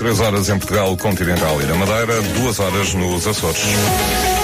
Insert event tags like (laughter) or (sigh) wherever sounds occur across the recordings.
3 horas em Portugal Continental e na Madeira, 2 horas nos Açores.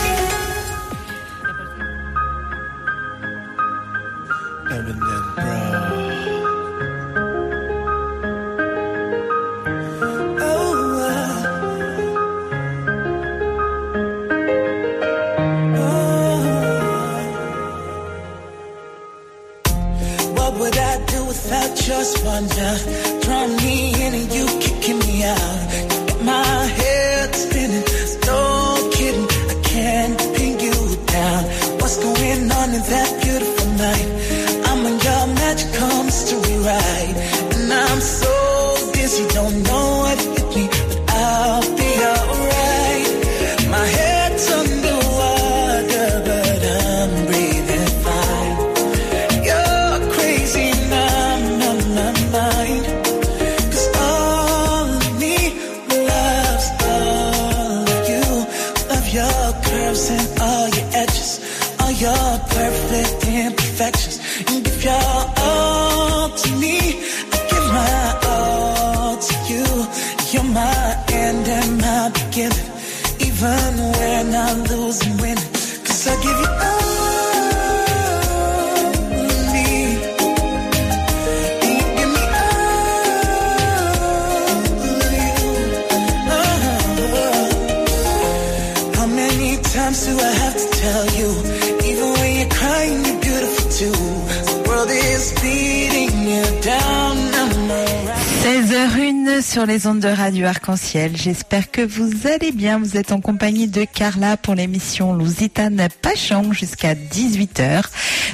arc-en-ciel. J'espère que vous allez bien. Vous êtes en compagnie de Carla pour l'émission Lusitane Pachang jusqu'à 18h.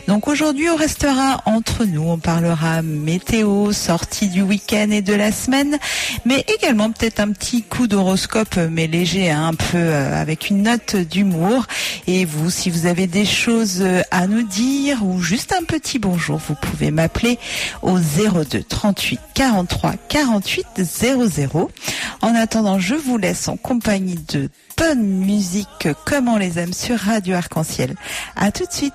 Donc aujourd'hui, on restera entre nous. On parlera météo, sortie du week-end et de la semaine, mais également peut-être un petit coup d'horoscope, mais léger, hein, un peu euh, avec une note d'humour. Et vous, si vous avez des choses euh, à nous dire ou juste un petit bonjour, vous pouvez m'appeler au 02 38 43 48 00. En attendant, je vous laisse en compagnie de bonne musique comme on les aime sur Radio Arc-en-Ciel. À tout de suite.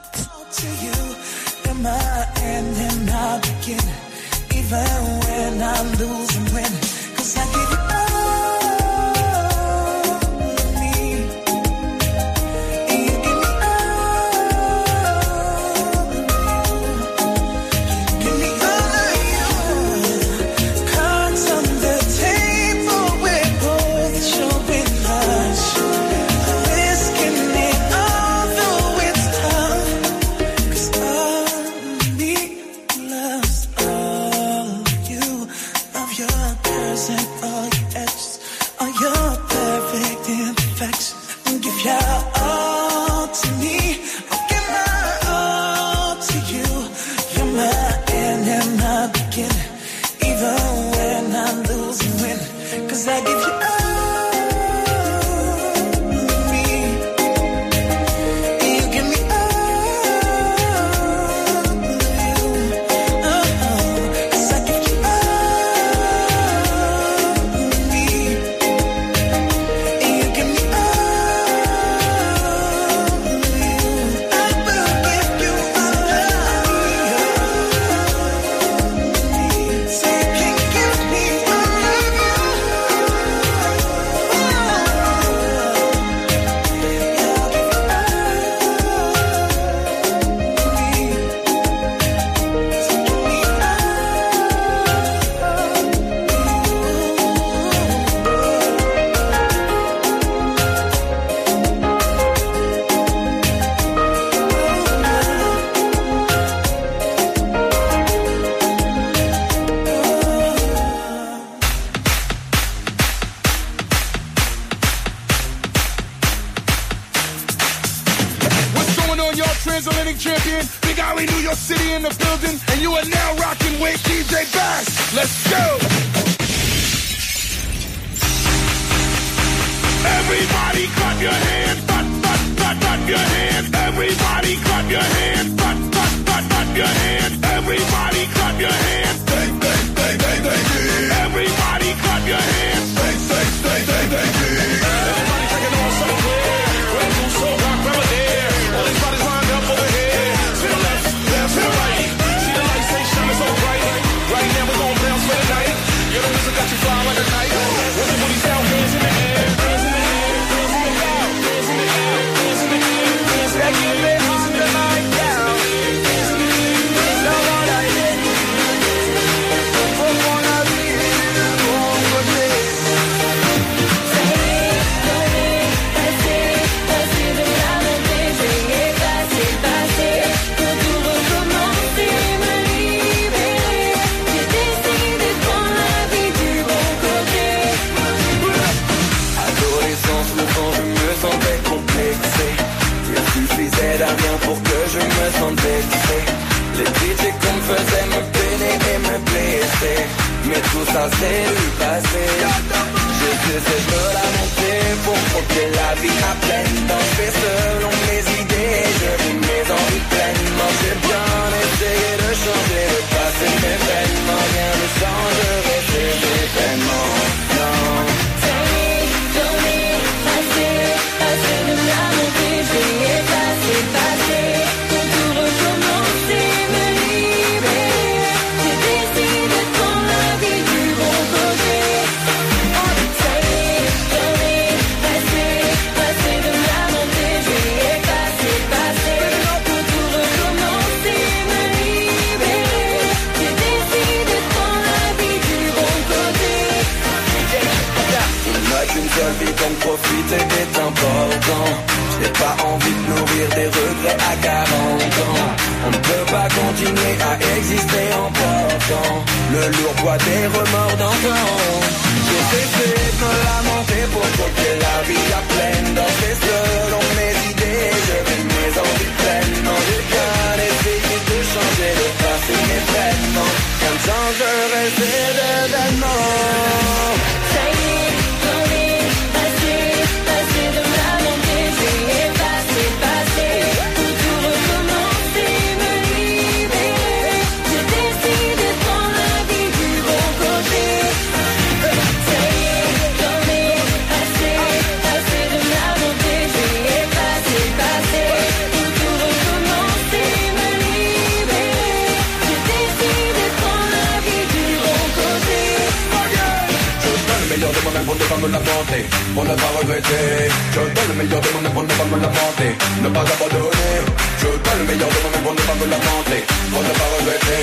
meilleur de mon indépendant comme la montée Ne pas abandonner Je donne le meilleur de mon indépendant comme la montée Pour ne pas regretter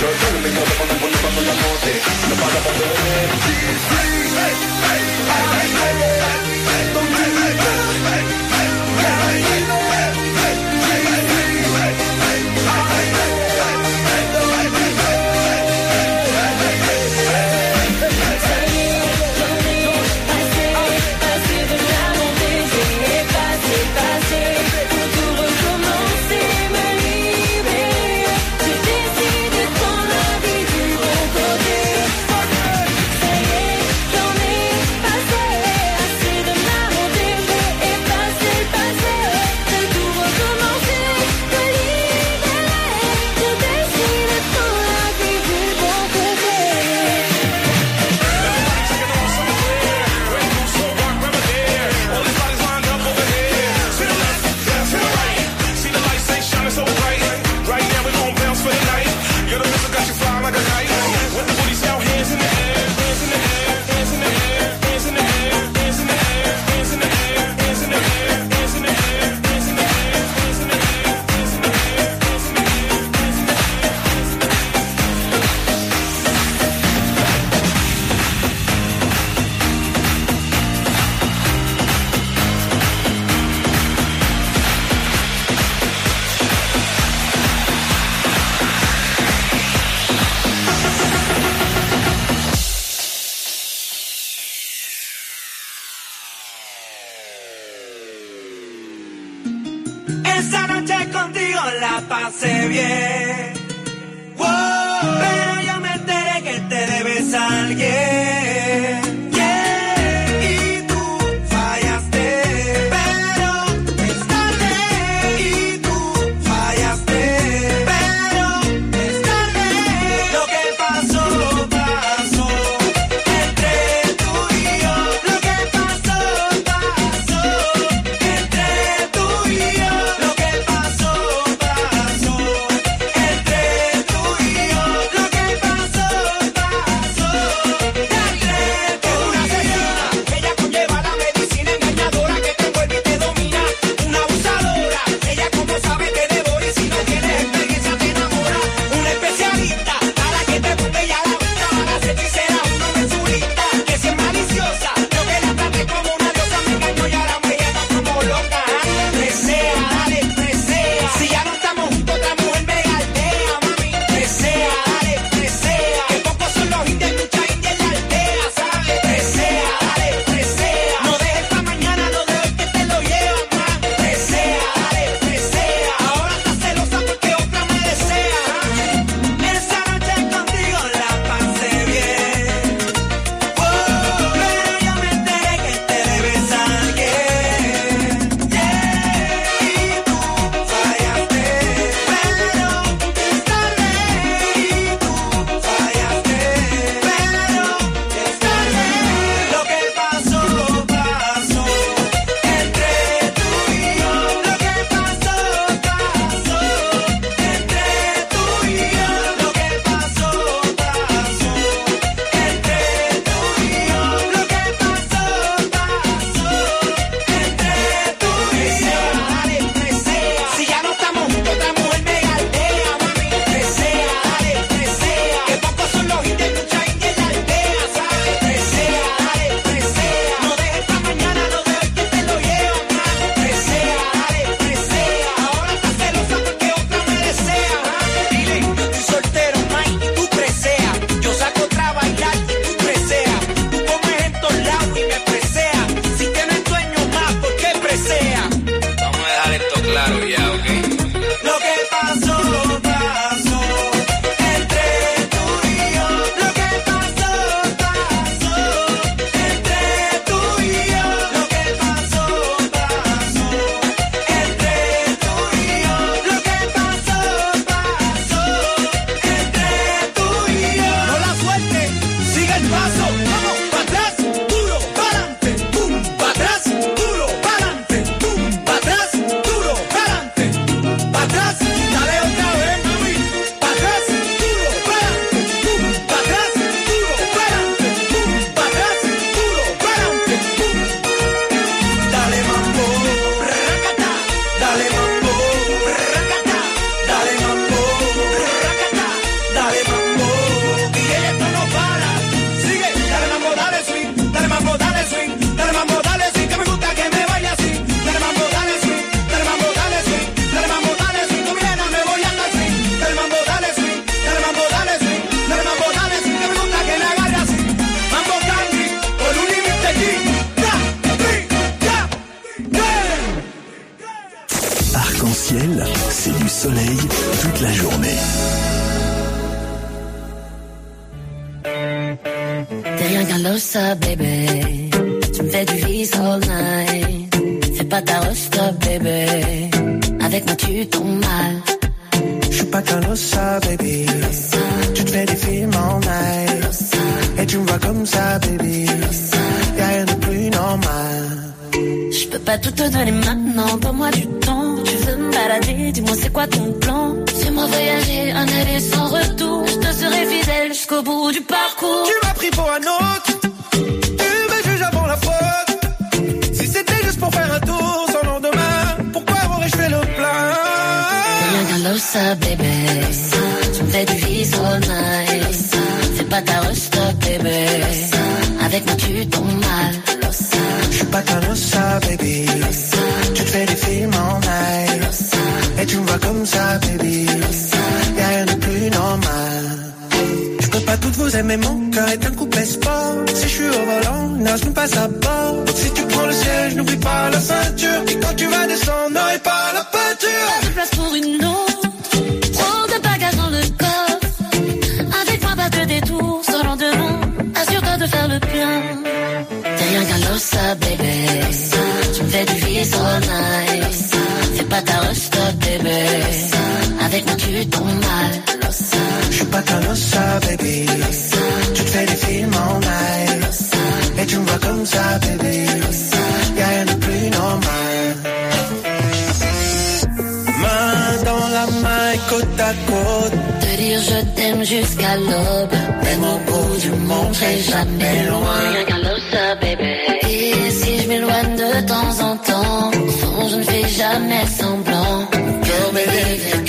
Je donne le meilleur de mon indépendant comme la montée Ne pas abandonner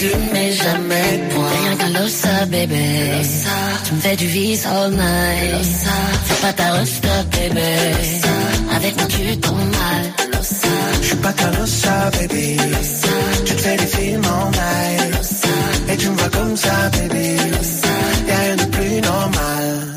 virgules, mais jamais de point. Rien qu'un losa, baby. Tu me fais du vice all night. Fais pas ta resta, baby. Avec moi, tu tombes mal. Je suis pas qu'un losa, baby. Tu te fais des films all night. Et tu me vois comme ça, baby. Y'a rien de plus normal.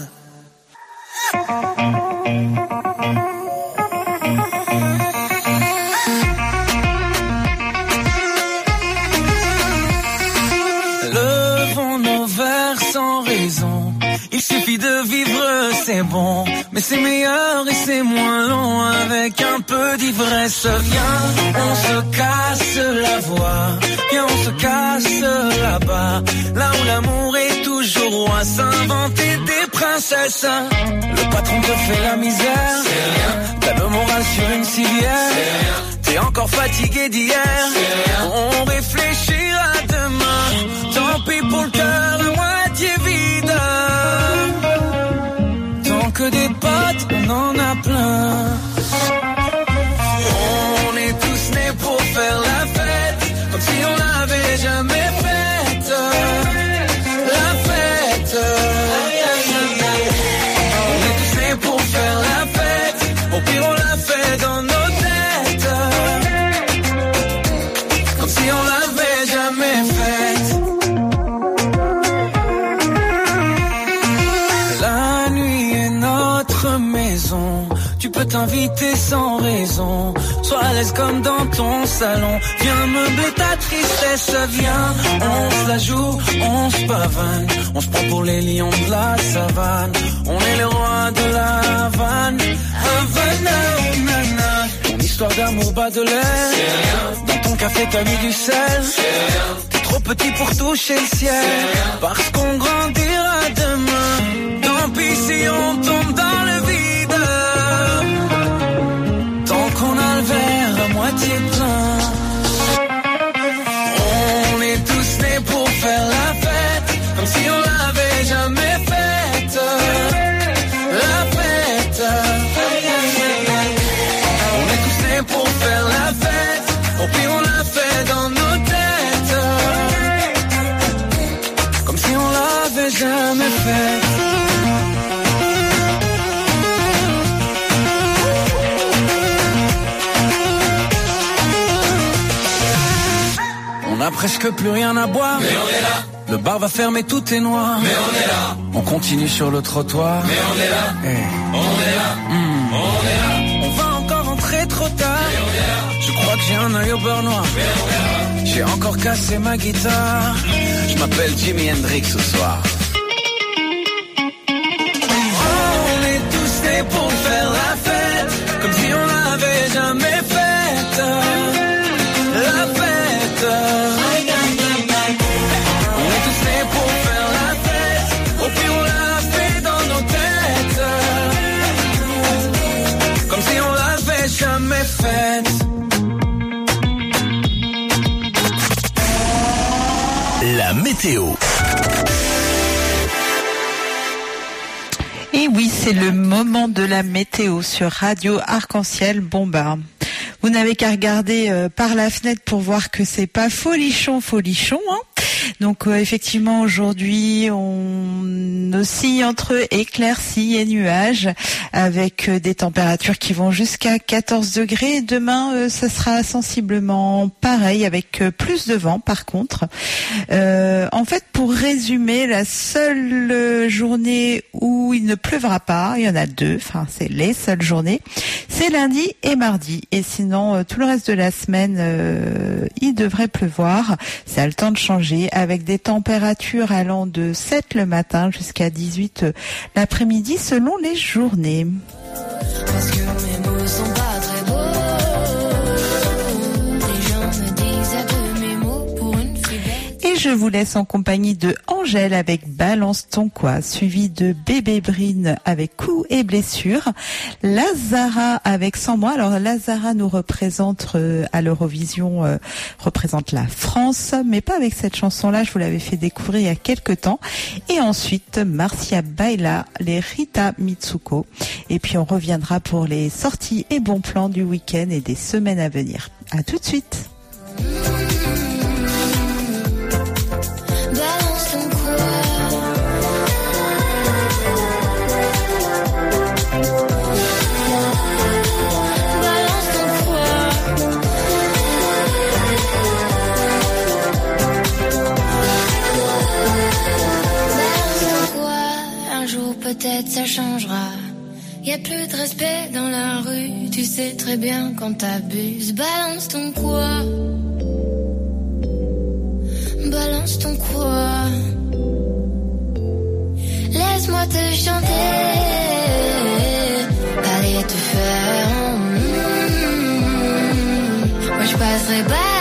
Bon. Mais c'est meilleur et c'est moins long avec un peu d'ivresse. Viens, on se casse la voix. Viens, on se casse là-bas. Là où l'amour est toujours roi. S'inventer des princesses. Le patron te fait la misère. C'est rien. T'as le moral sur une civière. T'es encore fatigué d'hier. On réfléchira demain. Tant pis pour le cœur à moitié vide. Des potes, on en a plein. T'inviter sans raison. Sois à l'aise comme dans ton salon. Viens meubler ta tristesse. Viens, on se la joue, on se pavane. On se prend pour les lions de la savane. On est les rois de la Havane. Havana, nana. Ton histoire d'amour bat de l'air. Dans ton café t'as mis du sel. T'es trop petit pour toucher le ciel. Parce qu'on grandira demain. Tant pis si on tombe presque plus rien à boire. Mais on est là. Le bar va fermer, tout est noir. Mais on est là. On continue sur le trottoir. Mais on est là. On est là. On est là. On va encore rentrer trop tard. Je crois que j'ai un œil au beurre noir. J'ai encore cassé ma guitare. Je m'appelle Jimi Hendrix ce soir. On est tous pour Et oui, c'est le moment de la météo sur Radio Arc-en-Ciel. Bon bah, vous n'avez qu'à regarder euh, par la fenêtre pour voir que c'est pas folichon, folichon. Hein Donc euh, effectivement aujourd'hui on oscille entre éclaircies et nuages avec euh, des températures qui vont jusqu'à 14 degrés. Demain euh, ça sera sensiblement pareil avec euh, plus de vent par contre. En fait pour résumer la seule journée où il ne pleuvra pas, il y en a deux, enfin c'est les seules journées, c'est lundi et mardi. Et sinon tout le reste de la semaine il devrait pleuvoir. Ça a le temps de changer avec des températures allant de 7 le matin jusqu'à 18 l'après-midi selon les journées. Je vous laisse en compagnie de Angèle avec Balance ton quoi, suivi de Bébé Brine avec Coups et blessures, Lazara avec Sans moi. Alors Lazara nous représente euh, à l'Eurovision, euh, représente la France, mais pas avec cette chanson-là, je vous l'avais fait découvrir il y a quelques temps. Et ensuite Marcia Baila, les Rita Mitsuko. Et puis on reviendra pour les sorties et bons plans du week-end et des semaines à venir. À tout de suite. Peut-être ça changera. Y a plus de respect dans la rue. Tu sais très bien quand t'abuses. Balance ton quoi. Balance ton quoi Laisse-moi te chanter Aller te faire Moi je passerai pas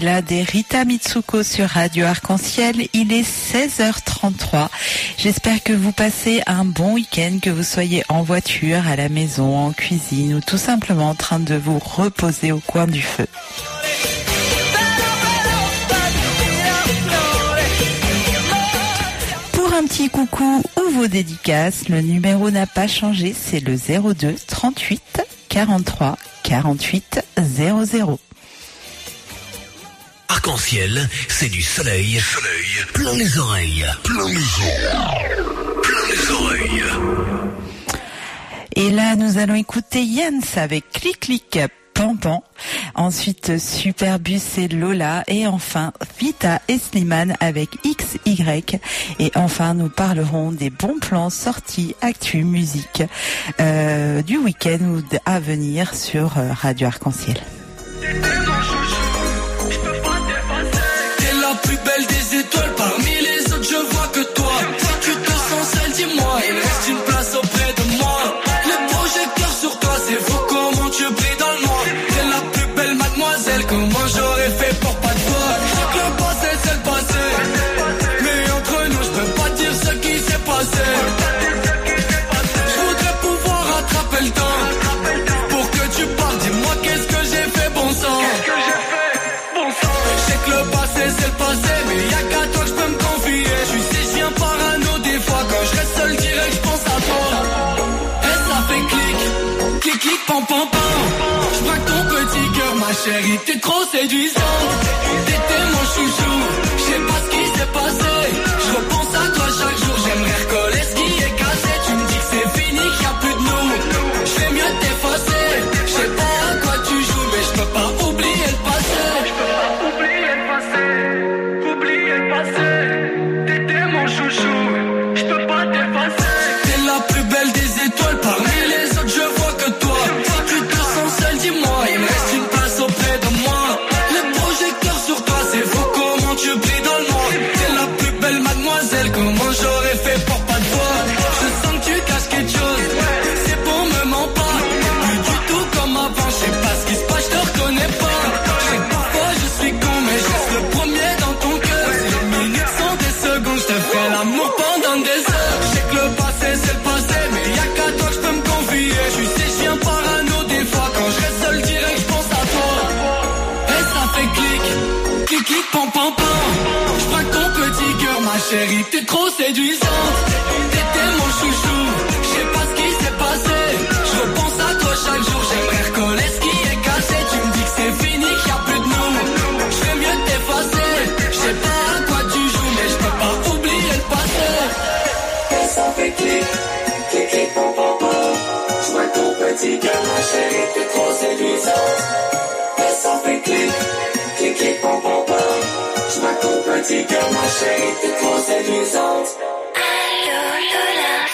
Marcella des Rita Mitsuko sur Radio Arc-en-Ciel. Il est 16h33. J'espère que vous passez un bon week-end, que vous soyez en voiture, à la maison, en cuisine ou tout simplement en train de vous reposer au coin du feu. Pour un petit coucou ou vos dédicaces. Le numéro n'a pas changé, c'est le 02 38 43 48 00 arc-en-ciel, c'est du soleil. Soleil. Plein les oreilles. Plein les oreilles. Plein. Et là, nous allons écouter Jens avec Clic Clic Pampan. Ensuite, Superbus et Lola. Et enfin, Vita et Slimane avec XY. Et enfin, nous parlerons des bons plans sortis actu musique euh, du week-end ou à venir sur euh, Radio Arc-en-Ciel. chérie, t'es trop séduisante. quotidien, ma chérie, t'es trop séduisante. Fais sans fait clic, clic, clic, pom, pom, pom. Je ma chérie, t'es trop séduisante. Allô, Lola.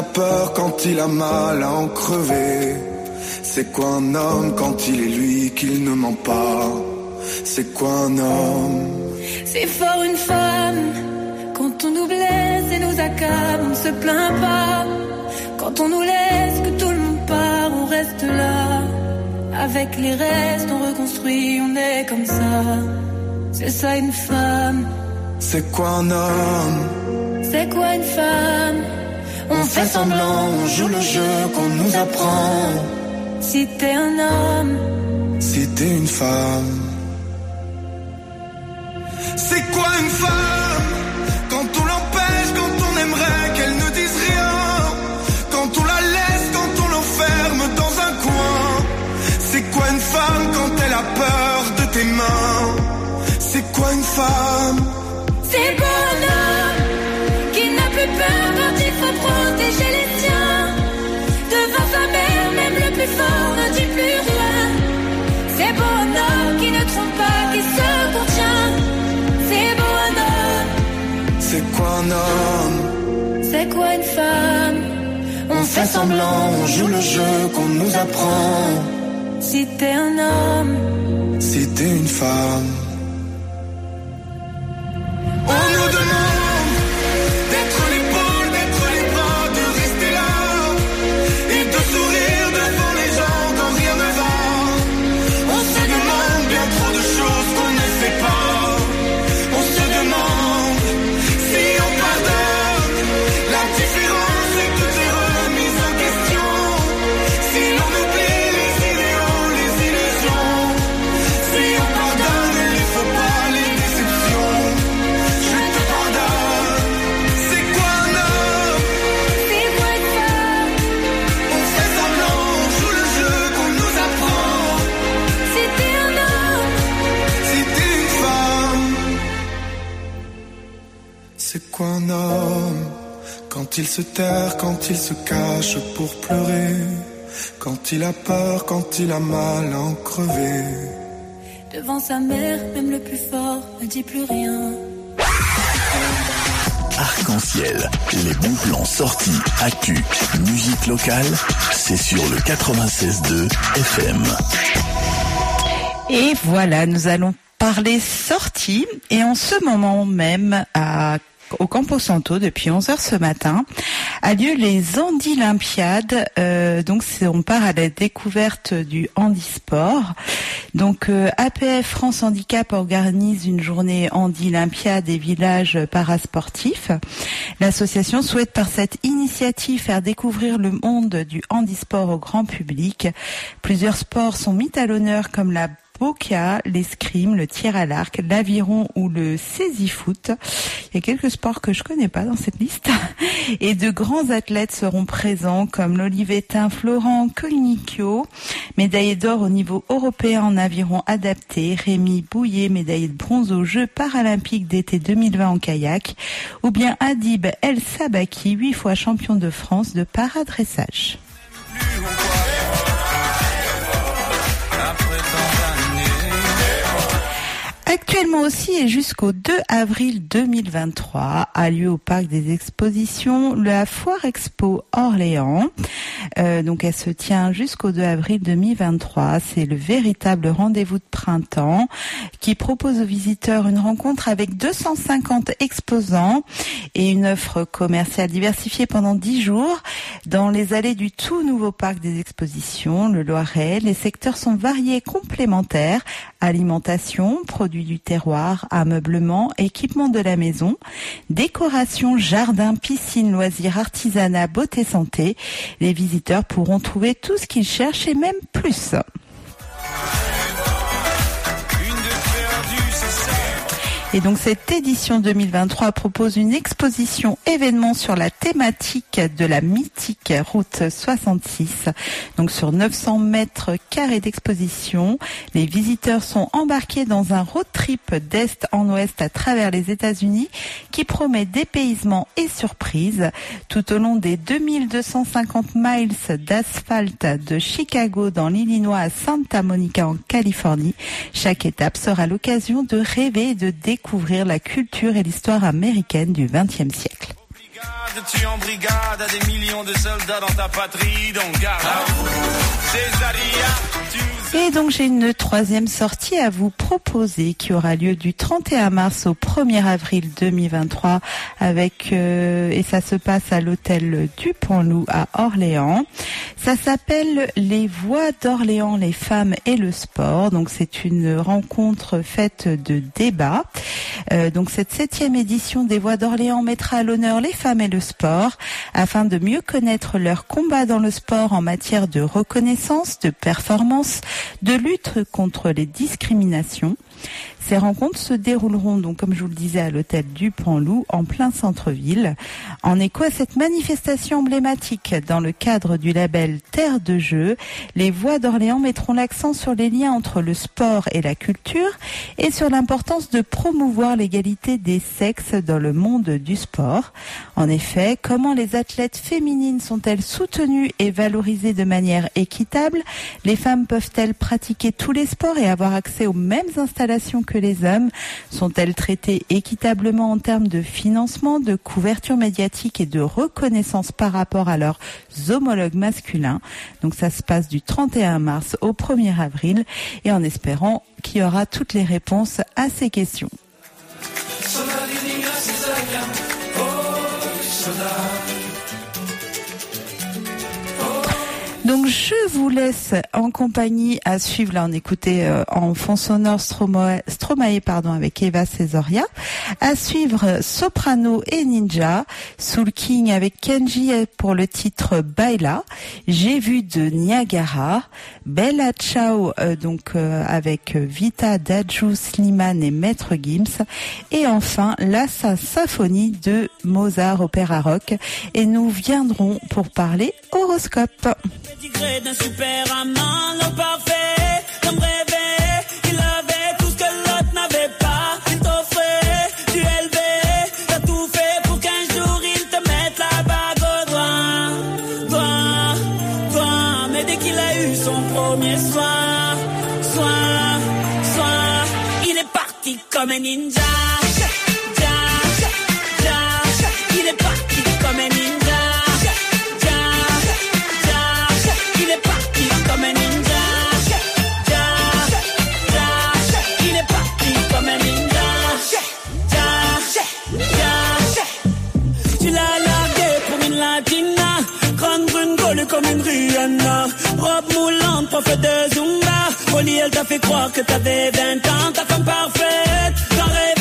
A peur, quand il a mal à en crever C'est quoi un homme quand il est lui qu'il ne ment pas? C'est quoi un homme? C'est fort une femme quand on nous blesse et nous accable, on ne se plaint pas. Quand on nous laisse, que tout le monde part, on reste là. Avec les restes, on reconstruit, on est comme ça. C'est ça une femme. C'est quoi un homme? C'est quoi une femme? On fait semblant, on joue le jeu qu'on nous apprend. Si t'es un homme, Si t'es une femme. C'est quoi une femme? Quand on l'empêche, quand on aimerait qu'elle ne dise rien. Quand on la laisse, quand on l'enferme dans un coin. C'est quoi une femme quand elle a peur de tes mains? C'est quoi une femme? Quoi un homme c'est quoi une femme? On fait semblant, on joue le jeu qu'on nous apprend. Si t'es un homme, Si t'es une femme. Se terre, quand il se cache pour pleurer. Quand il a peur, quand il a mal à en crever. devant sa mère, même le plus fort ne dit plus rien. Arc-en-ciel, les bons plans sortis, actu, musique locale, c'est sur le 96.2 FM. Et voilà, nous allons parler sortie. Et en ce moment même, à au Campo Santo depuis 11h ce matin a lieu les Handilympiades. Euh, donc on part à la découverte du handisport. Donc euh, APF France Handicap organise une journée Handilympiade et village parasportif. L'association souhaite par cette initiative faire découvrir le monde du handisport au grand public. Plusieurs sports sont mis à l'honneur comme la Bokia, l'escrime, le tir à l'arc, l'aviron ou le saisie-foot. Il y a quelques sports que je connais pas dans cette liste. (laughs) Et de grands athlètes seront présents comme l'Olivetin Florent Colnicchio, médaillé d'or au niveau européen en aviron adapté, Rémi Bouillet, médaillé de bronze aux Jeux paralympiques d'été 2020 en kayak, ou bien Adib El Sabaki, huit fois champion de France de paradressage. Actuellement aussi et jusqu'au 2 avril 2023 a lieu au parc des expositions la Foire Expo Orléans. Euh, donc elle se tient jusqu'au 2 avril 2023. C'est le véritable rendez-vous de printemps qui propose aux visiteurs une rencontre avec 250 exposants et une offre commerciale diversifiée pendant 10 jours dans les allées du tout nouveau parc des expositions, le Loiret. Les secteurs sont variés et complémentaires alimentation, produits du terroir, ameublement, équipement de la maison, décoration, jardin, piscine, loisirs, artisanat, beauté santé. Les visiteurs pourront trouver tout ce qu'ils cherchent et même plus. Et donc cette édition 2023 propose une exposition événement sur la thématique de la mythique route 66. Donc sur 900 mètres carrés d'exposition, les visiteurs sont embarqués dans un road trip d'est en ouest à travers les États-Unis qui promet dépaysement et surprise tout au long des 2250 miles d'asphalte de Chicago dans l'Illinois à Santa Monica en Californie. Chaque étape sera l'occasion de rêver et de découvrir la culture et l'histoire américaine du XXe siècle. Et donc j'ai une troisième sortie à vous proposer qui aura lieu du 31 mars au 1er avril 2023 avec euh, et ça se passe à l'hôtel du Pont-Loup à Orléans. Ça s'appelle Les Voix d'Orléans, les femmes et le sport. Donc c'est une rencontre faite de débats. Euh, donc cette septième édition des Voix d'Orléans mettra à l'honneur les femmes et le sport afin de mieux connaître leur combat dans le sport en matière de reconnaissance, de performance, de lutte contre les discriminations. Ces rencontres se dérouleront donc, comme je vous le disais, à l'hôtel du Pont-Loup, en plein centre-ville. En écho à cette manifestation emblématique dans le cadre du label Terre de Jeux, les Voix d'Orléans mettront l'accent sur les liens entre le sport et la culture et sur l'importance de promouvoir l'égalité des sexes dans le monde du sport. En effet, comment les athlètes féminines sont-elles soutenues et valorisées de manière équitable? Les femmes peuvent-elles pratiquer tous les sports et avoir accès aux mêmes installations les hommes. Sont-elles traitées équitablement en termes de financement, de couverture médiatique et de reconnaissance par rapport à leurs homologues masculins? Donc ça se passe du 31 mars au 1er avril et en espérant qu'il y aura toutes les réponses à ces questions. Donc je vous laisse en compagnie à suivre. Là, on écoutait euh, en fond sonore Stromae, Stromae, pardon, avec Eva Cesaria. À suivre Soprano et Ninja, Soul King avec Kenji pour le titre Baila. J'ai vu de Niagara, Bella Ciao euh, donc euh, avec Vita, Daju, Slimane et Maître Gims. Et enfin la symphonie de Mozart opéra rock. Et nous viendrons pour parler horoscope. Tigré d'un super amant, l'homme parfait, comme rêvé. Il avait tout ce que l'autre n'avait pas. Il t'offrait du LV. T'as tout fait pour qu'un jour il te mette la bague au doigt. Doigt, doigt. Mais dès qu'il a eu son premier soin, soin, soin, il est parti comme un ninja. Comme une Rihanna. Robe moulante, prof de Zumba. Lit, elle t'a fait croire que t'avais 20 ans. Ta femme parfaite, t'en rêvais.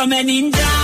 Parti comme un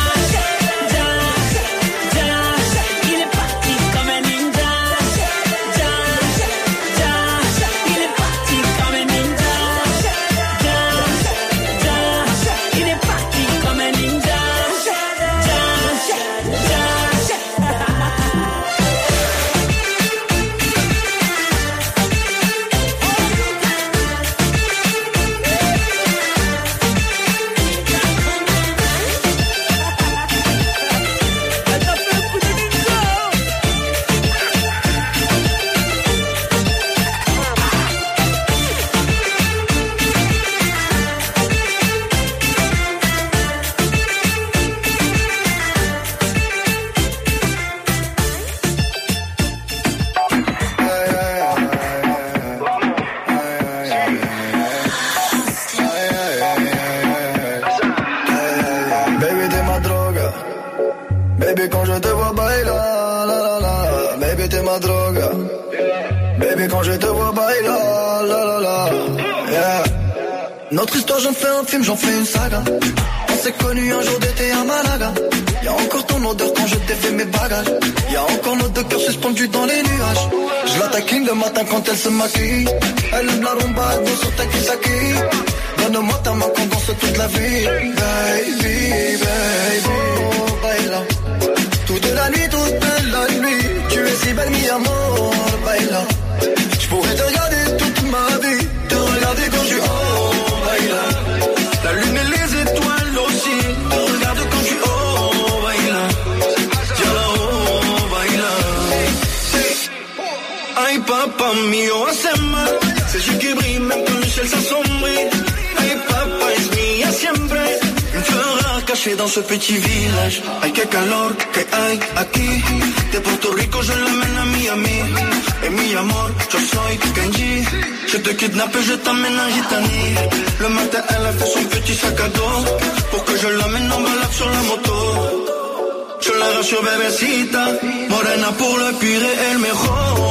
تسمى كي قلب لا رومبا دوس وتكي تكي Donne-moi ta main qu'on danse toute la vie. dans ce petit village. Hay que calor que hay aquí. De Puerto Rico je l'amène à Miami. Et mi amor, je soy Kenji. Je te kidnappe et je t'emmène en Gitanie. Le matin elle a fait son petit sac à dos. Pour que je l'amène en balade sur la moto. Je la rassure, bebecita, morena pour la pire, el mejor.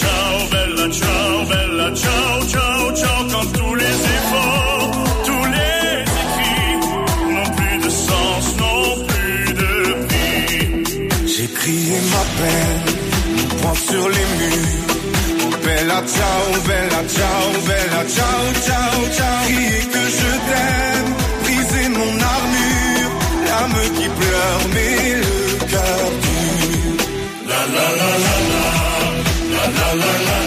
ciao, bella ciao, bella ciao, ciao, ciao, quand tous les efforts, tous les écrits n'ont plus de sens, n'ont plus de prix. J'ai crié ma peine, mon poing sur les murs. Oh, bella ciao, bella ciao, bella ciao, ciao, ciao. Crier que je t'aime, briser mon armure, l'âme qui pleure, mais le cœur dur. La la la la la. la la la.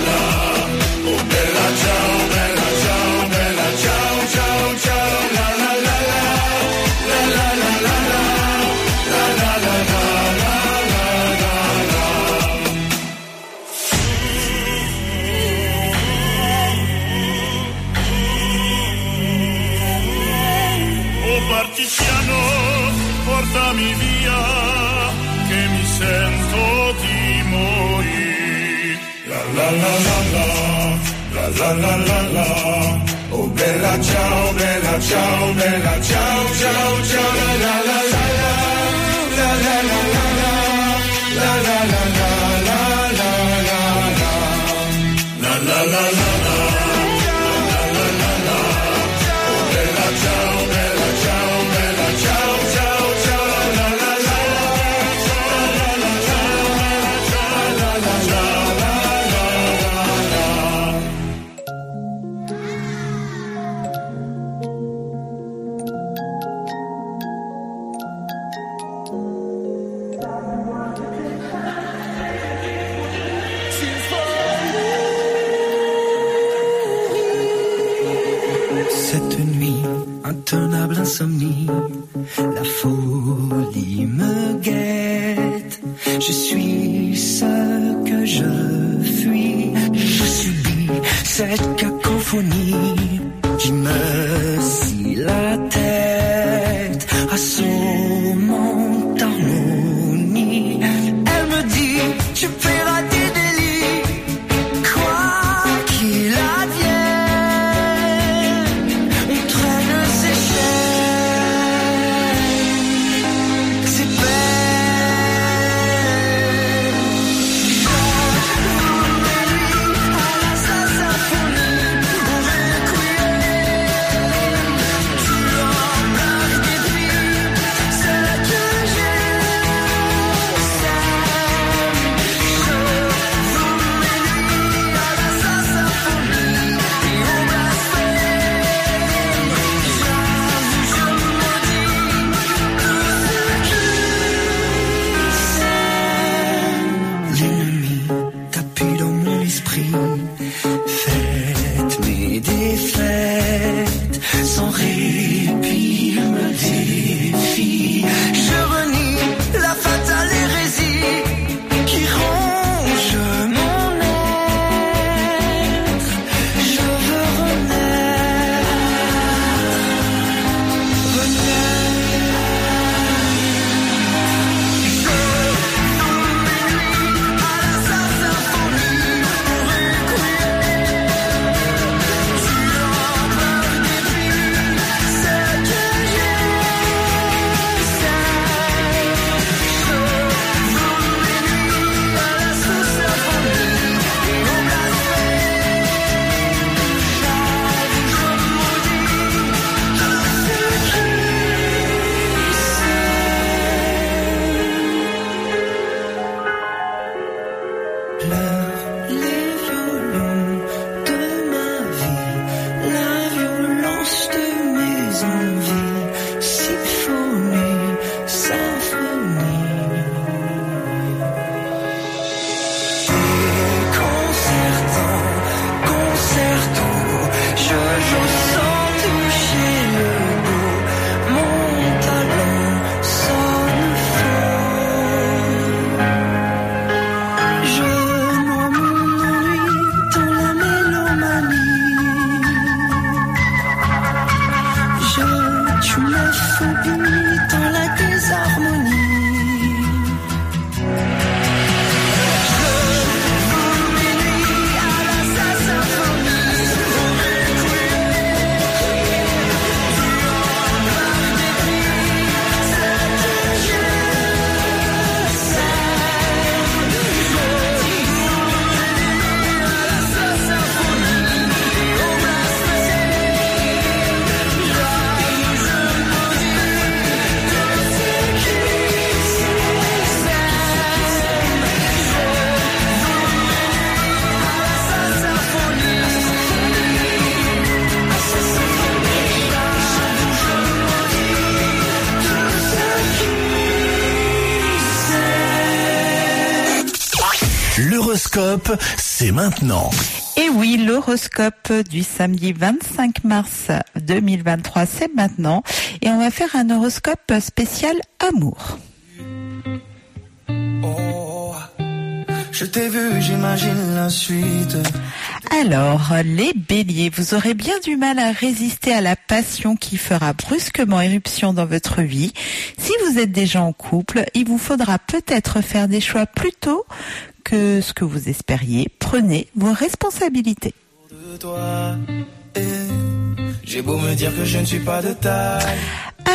la la la la. Oh bella ciao, bella ciao, bella ciao, ciao, ciao, la la la la. la. Maintenant. Et oui, l'horoscope du samedi 25 mars 2023, c'est maintenant. Et on va faire un horoscope spécial amour. Je t'ai vu, j'imagine la suite. Alors, les béliers, vous aurez bien du mal à résister à la passion qui fera brusquement éruption dans votre vie. Si vous êtes déjà en couple, il vous faudra peut-être faire des choix plus tôt que ce que vous espériez. Prenez vos responsabilités. De toi, et j'ai beau me dire que je ne suis pas de taille.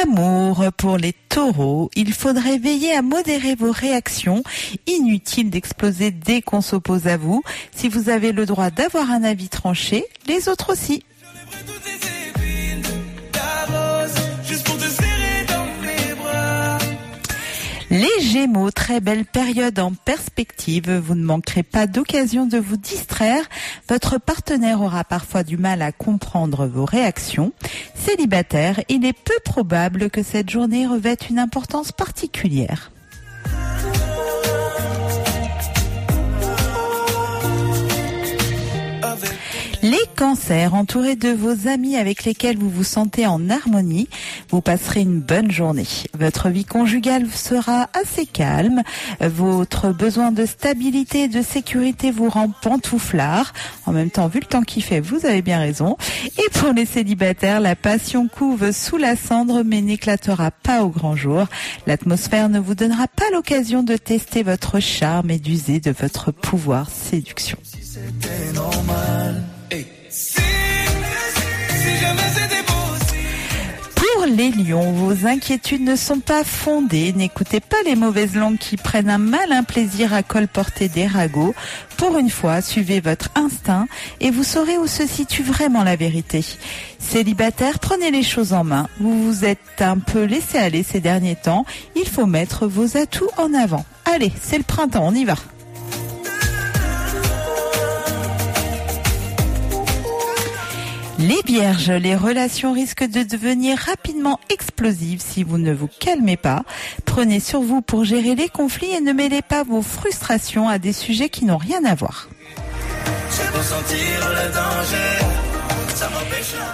Amour pour les taureaux, il faudrait veiller à modérer vos réactions. Inutile d'exploser dès qu'on s'oppose à vous. Si vous avez le droit d'avoir un avis tranché, les autres aussi. Les Gémeaux, très belle période en perspective. Vous ne manquerez pas d'occasion de vous distraire. Votre partenaire aura parfois du mal à comprendre vos réactions. Célibataire, il est peu probable que cette journée revête une importance particulière. Les cancers, entourés de vos amis avec lesquels vous vous sentez en harmonie, vous passerez une bonne journée. Votre vie conjugale sera assez calme. Votre besoin de stabilité et de sécurité vous rend pantouflard. En même temps, vu le temps qu'il fait, vous avez bien raison. Et pour les célibataires, la passion couve sous la cendre mais n'éclatera pas au grand jour. L'atmosphère ne vous donnera pas l'occasion de tester votre charme et d'user de votre pouvoir séduction. Pour les lions, vos inquiétudes ne sont pas fondées. N'écoutez pas les mauvaises langues qui prennent un malin plaisir à colporter des ragots. Pour une fois, suivez votre instinct et vous saurez où se situe vraiment la vérité. Célibataire, prenez les choses en main. Vous vous êtes un peu laissé aller ces derniers temps. Il faut mettre vos atouts en avant. Allez, c'est le printemps, on y va. Les vierges, les relations risquent de devenir rapidement explosives si vous ne vous calmez pas. Prenez sur vous pour gérer les conflits et ne mêlez pas vos frustrations à des sujets qui n'ont rien à voir.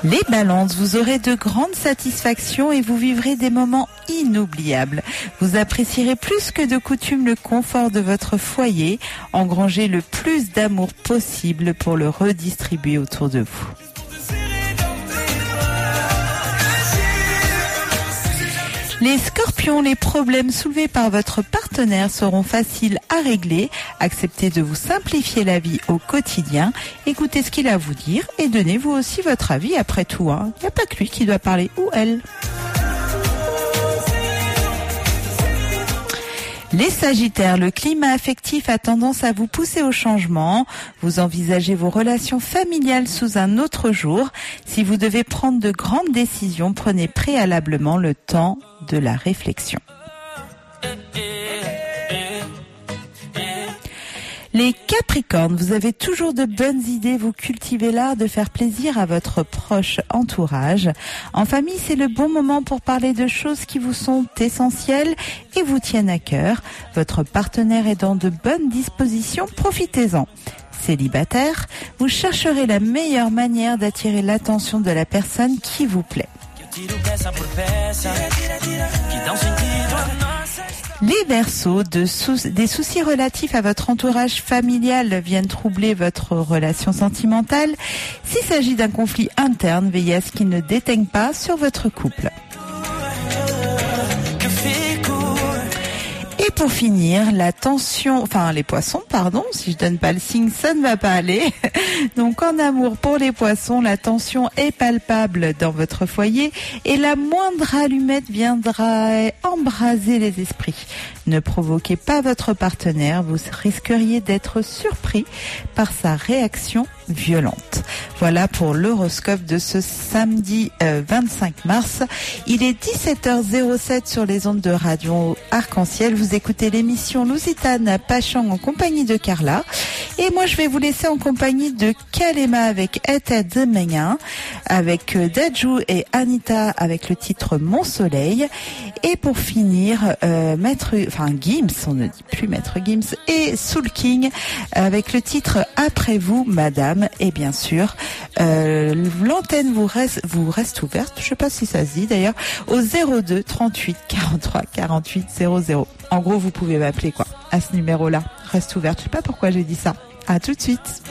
Les balances, vous aurez de grandes satisfactions et vous vivrez des moments inoubliables. Vous apprécierez plus que de coutume le confort de votre foyer, engrangez le plus d'amour possible pour le redistribuer autour de vous. Les scorpions, les problèmes soulevés par votre partenaire seront faciles à régler. Acceptez de vous simplifier la vie au quotidien. Écoutez ce qu'il a à vous dire et donnez vous aussi votre avis après tout. Il n'y a pas que lui qui doit parler ou elle. Les Sagittaires, le climat affectif a tendance à vous pousser au changement. Vous envisagez vos relations familiales sous un autre jour. Si vous devez prendre de grandes décisions, prenez préalablement le temps de la réflexion. Les Capricornes, vous avez toujours de bonnes idées, vous cultivez l'art de faire plaisir à votre proche entourage. En famille, c'est le bon moment pour parler de choses qui vous sont essentielles et vous tiennent à cœur. Votre partenaire est dans de bonnes dispositions, profitez-en. Célibataire, vous chercherez la meilleure manière d'attirer l'attention de la personne qui vous plaît. Les sou- des soucis relatifs à votre entourage familial viennent troubler votre relation sentimentale. S'il s'agit d'un conflit interne, veillez à ce qu'il ne déteigne pas sur votre couple. pour finir, la tension, enfin les poissons, pardon, si je donne pas le signe, ça ne va pas aller. (laughs) Donc en amour pour les poissons, la tension est palpable dans votre foyer et la moindre allumette viendra embraser les esprits. Ne provoquez pas votre partenaire, vous risqueriez d'être surpris par sa réaction violente. Voilà pour l'horoscope de ce samedi euh, 25 mars. Il est 17h07 sur les ondes de radio Arc-en-Ciel. Vous écoutez l'émission Lusitane à Pachang en compagnie de Carla. Et moi, je vais vous laisser en compagnie de Kalema avec Eta Demenyan, avec euh, Dajou et Anita avec le titre Mon Soleil. Et pour finir, euh, Maître, enfin Gims, on ne dit plus Maître Gims, et Soul King avec le titre Après vous, Madame et bien sûr euh, l'antenne vous reste vous reste ouverte. Je sais pas si ça se dit d'ailleurs au 02 38 43 48 00. En gros, vous pouvez m'appeler quoi à ce numéro-là. Reste ouverte. Je sais pas pourquoi j'ai dit ça. À tout de suite.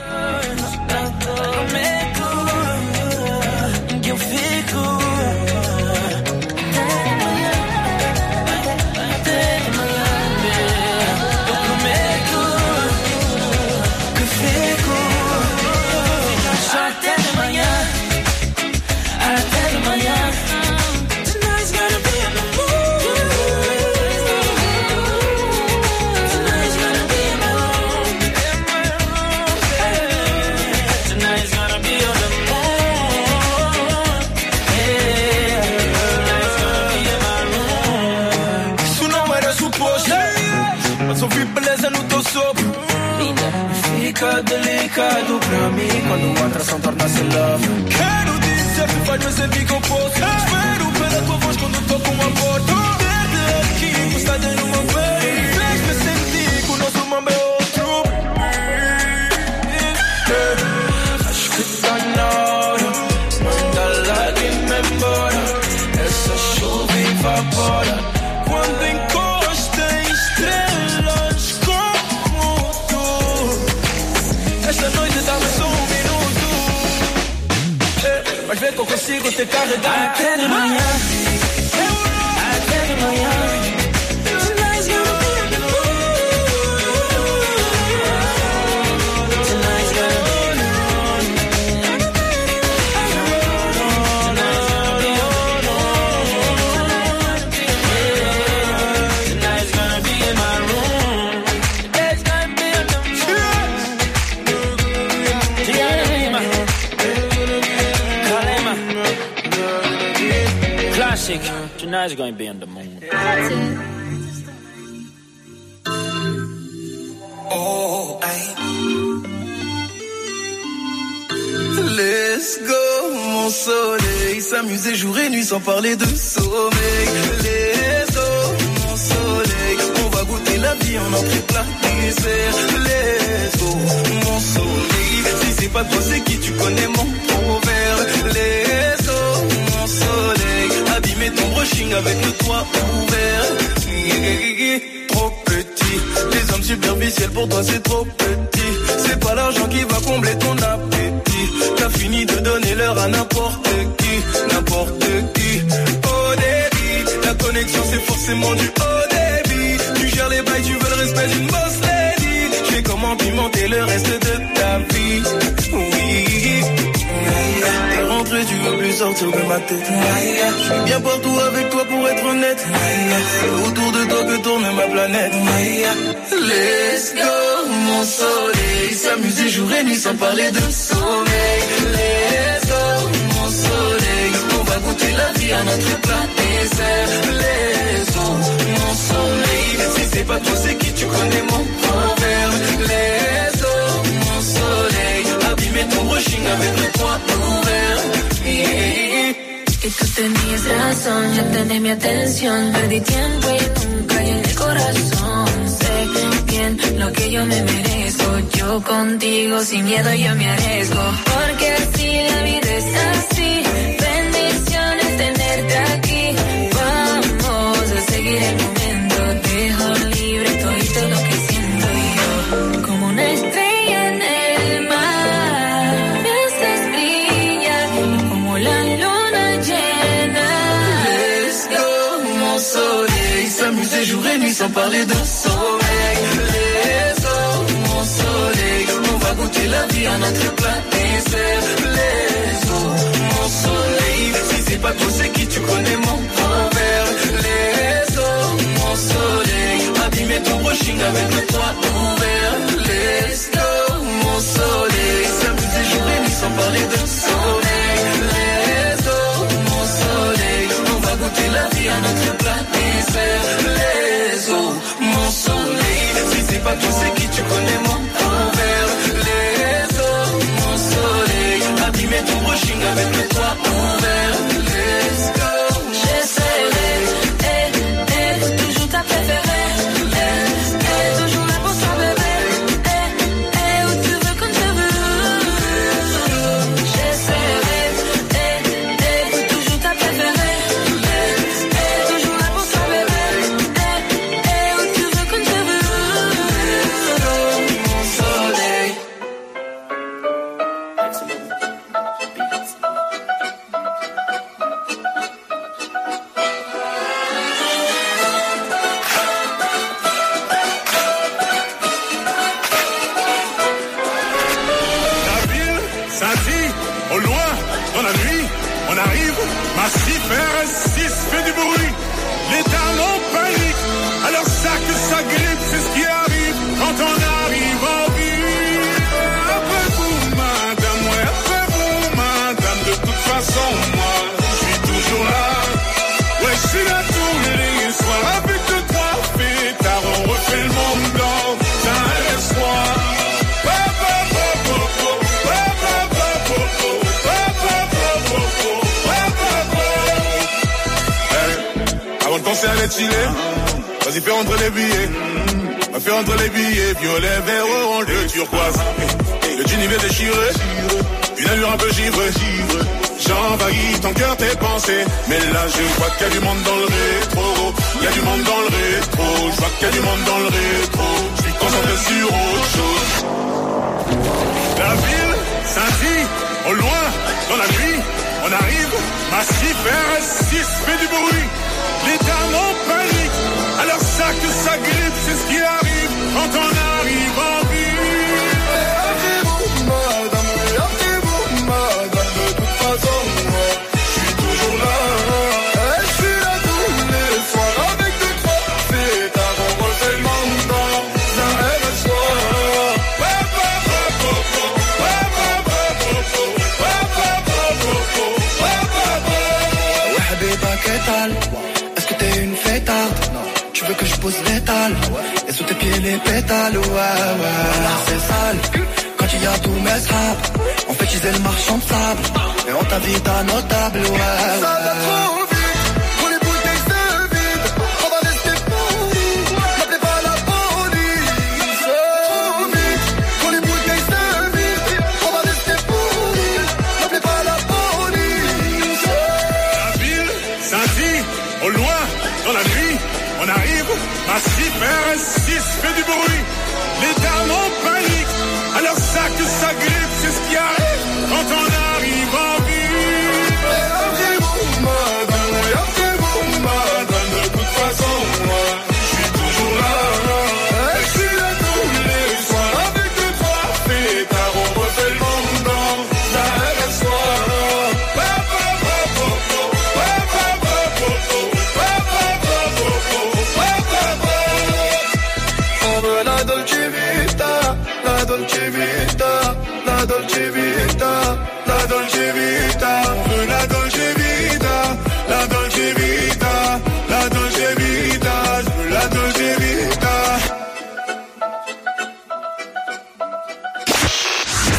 Dolce Vita, la Dolce Vita, la Dolce Vita, la Dolce Vita, la Dolce Vita, la Dolce Vita.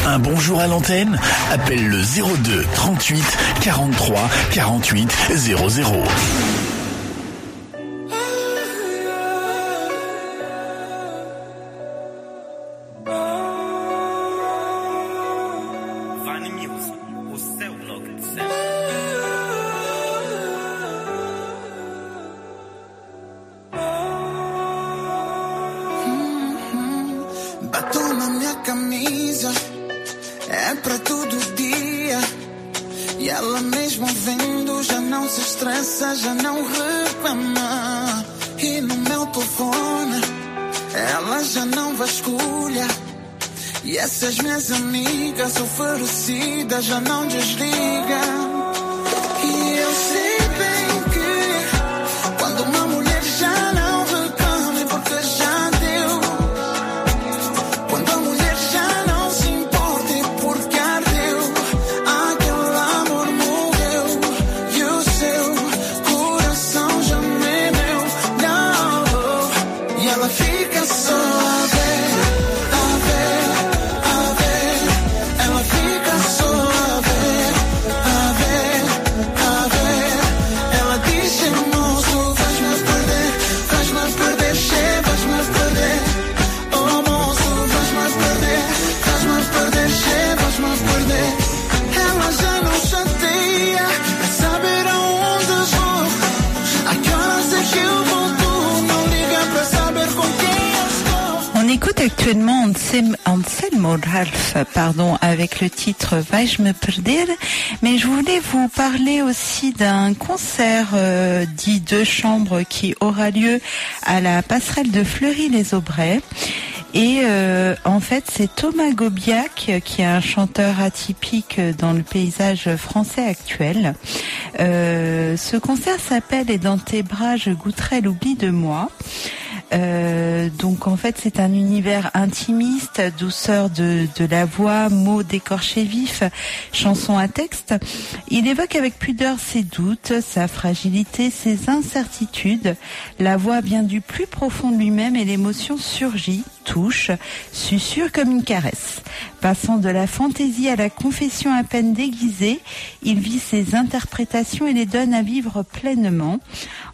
Un bonjour à l'antenne, appelle le 02 38 43 48 00. Vais me perder, mais je voulais vous parler aussi d'un concert euh, dit deux chambres qui aura lieu à la passerelle de Fleury-les-Aubrais. Et euh, en fait, c'est Thomas Gobiac, qui est un chanteur atypique dans le paysage français actuel. Euh, ce concert s'appelle Et dans tes bras, je goûterai l'oubli de moi. Euh, donc en fait c'est un univers intimiste, douceur de, de la voix, mots décorchés vifs, chansons à texte. Il évoque avec pudeur ses doutes, sa fragilité, ses incertitudes. La voix vient du plus profond de lui-même et l'émotion surgit, touche, susurre comme une caresse. Passant de la fantaisie à la confession à peine déguisée, il vit ses interprétations et les donne à vivre pleinement.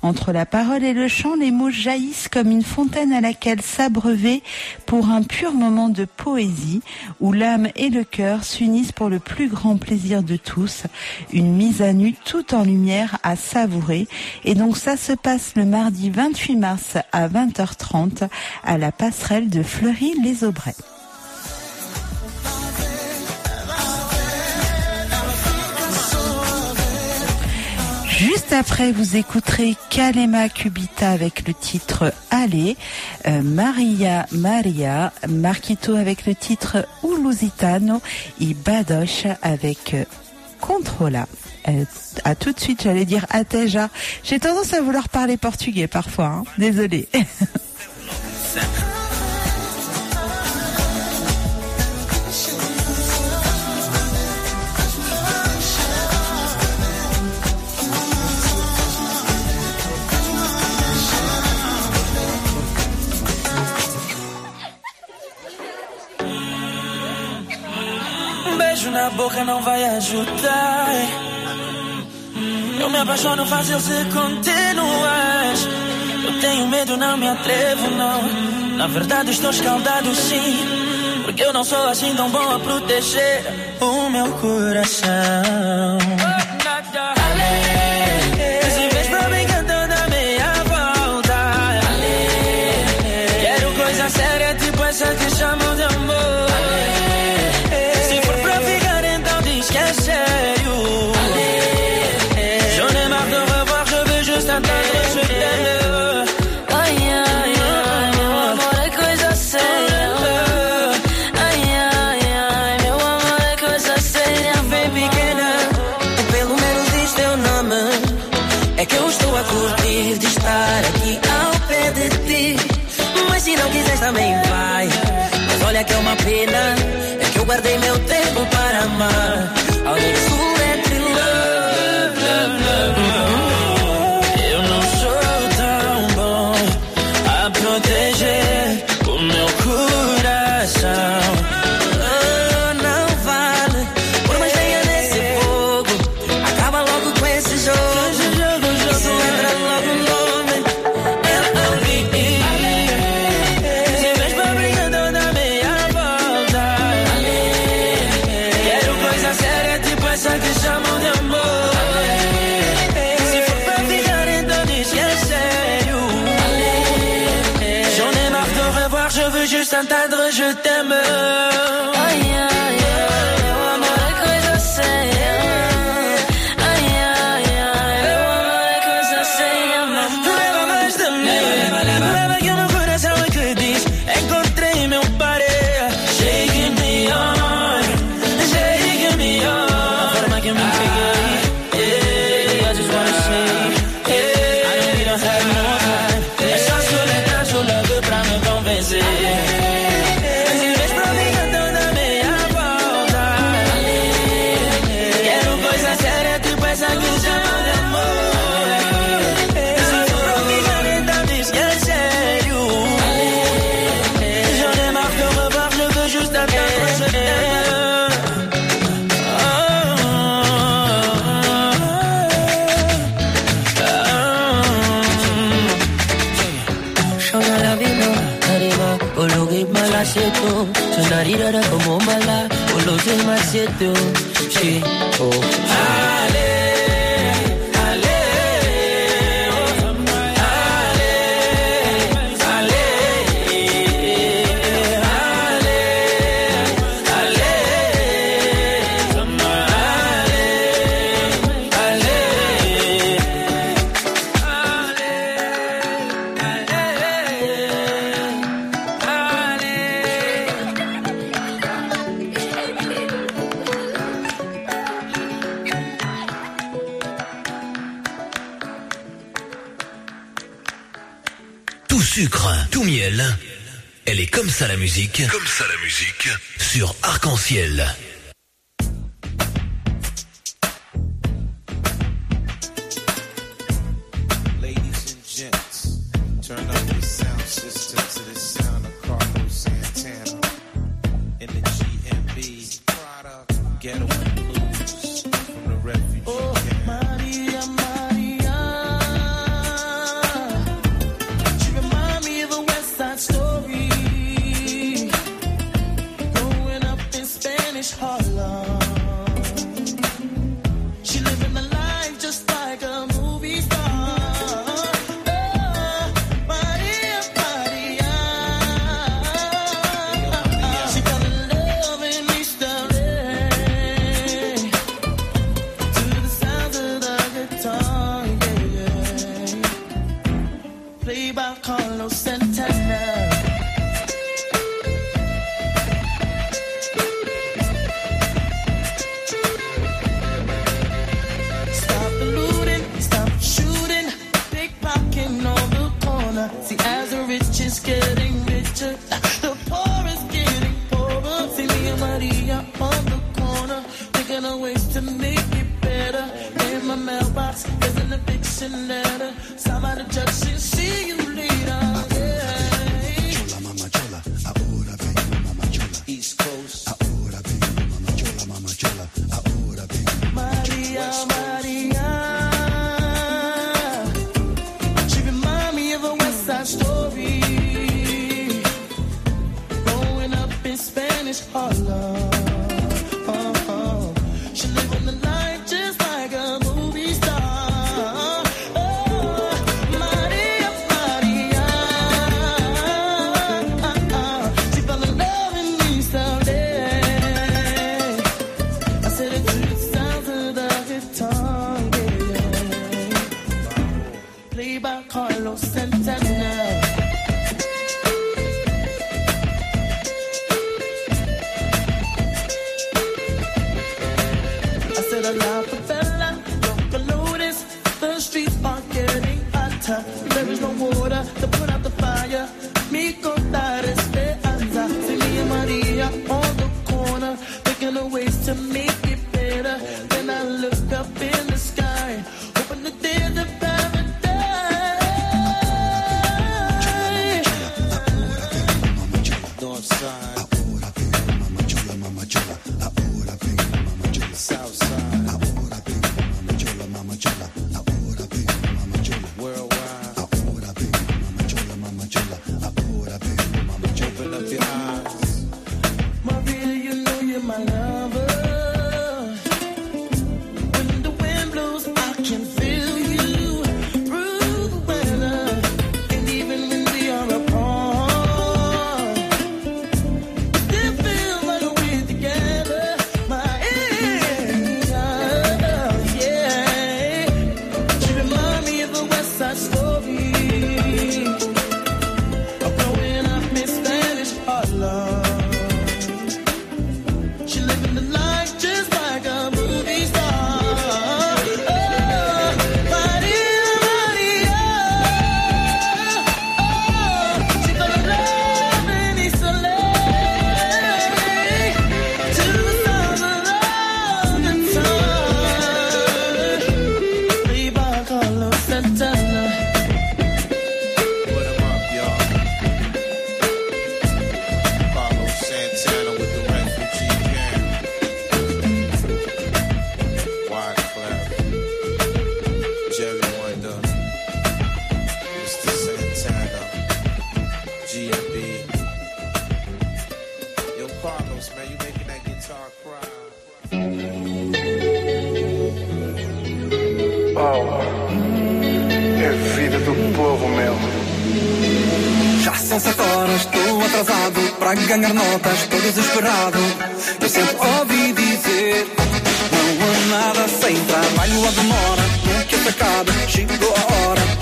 Entre la parole et le chant, les mots jaillissent comme une fontaine à laquelle s'abreuver pour un pur moment de poésie où l'âme et le cœur s'unissent pour le plus grand plaisir de tous, une mise à nu tout en lumière à savourer. Et donc ça se passe le mardi 28 mars à 20h30 à la passerelle de Fleury-les-Aubrais. Juste après, vous écouterez Kalema Kubita avec le titre Allez, euh, Maria Maria, Marquito avec le titre Ulusitano et Badoche avec euh, Controla. Euh, à tout de suite, j'allais dire Ateja. J'ai tendance à vouloir parler portugais parfois, hein. désolé. (laughs) boca não vai ajudar. Eu me apaixono fácil se continuas. Eu tenho medo, não me atrevo, não. Na verdade, estou escaldado, sim. Porque eu não sou assim tão bom a proteger o meu coração. 些东西。Oh. Comme ça la musique. Sur Arc-en-Ciel. apanhar notas, estou desesperado. Eu sempre ouvi dizer: Não há nada sem trabalho, à demora, nunca é acaba, chegou a hora.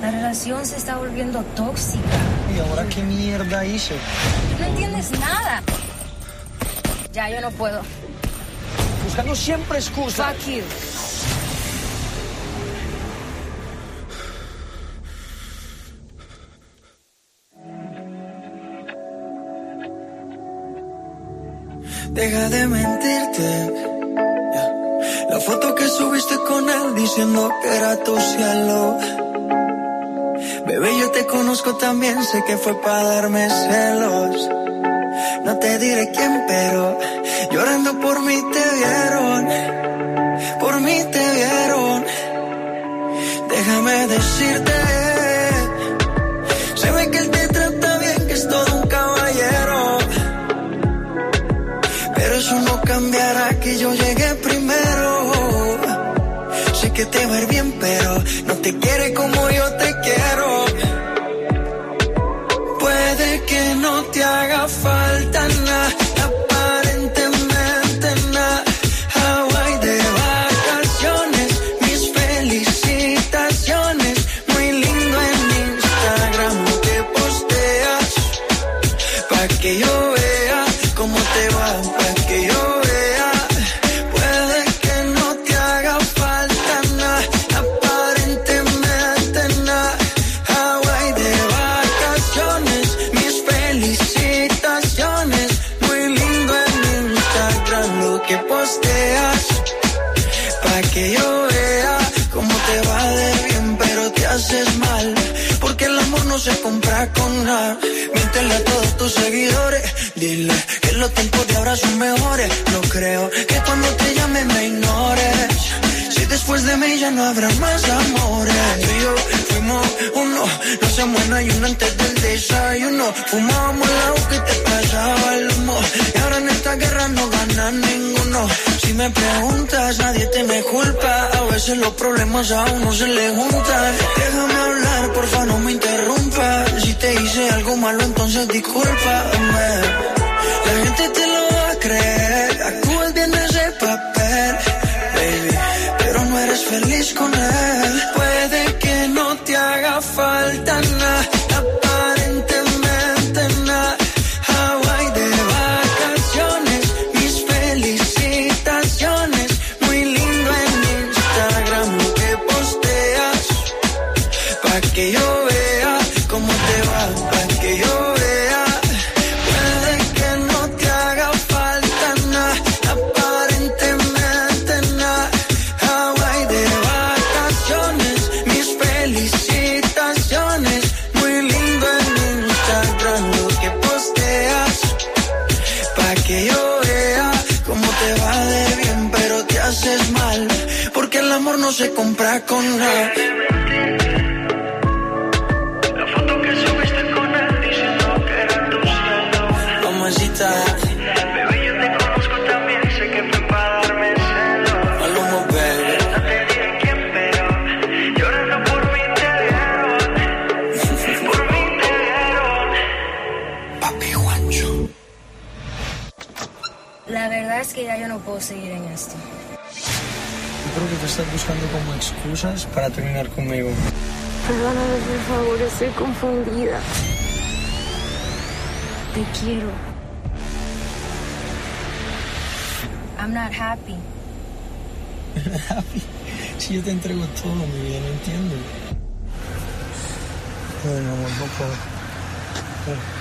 La relación se está volviendo tóxica. ¿Y ahora qué mierda hice? No entiendes nada. Ya, yo no puedo. Buscando siempre excusas. Fuck you. Deja de conozco también, sé que fue para darme celos. No te diré quién, pero llorando por mí te vieron. Por mí te vieron. Déjame decirte problemas a uno se le juntan. Déjame hablar, porfa, no me interrumpa. Si te hice algo malo, entonces discúlpame. con rap. excusas para terminar conmigo. Perdóname, por favor, estoy confundida. Te quiero. I'm not happy. (laughs) Happy. Si yo te entrego todo mi vida, no entiendo. Bueno, no puedo.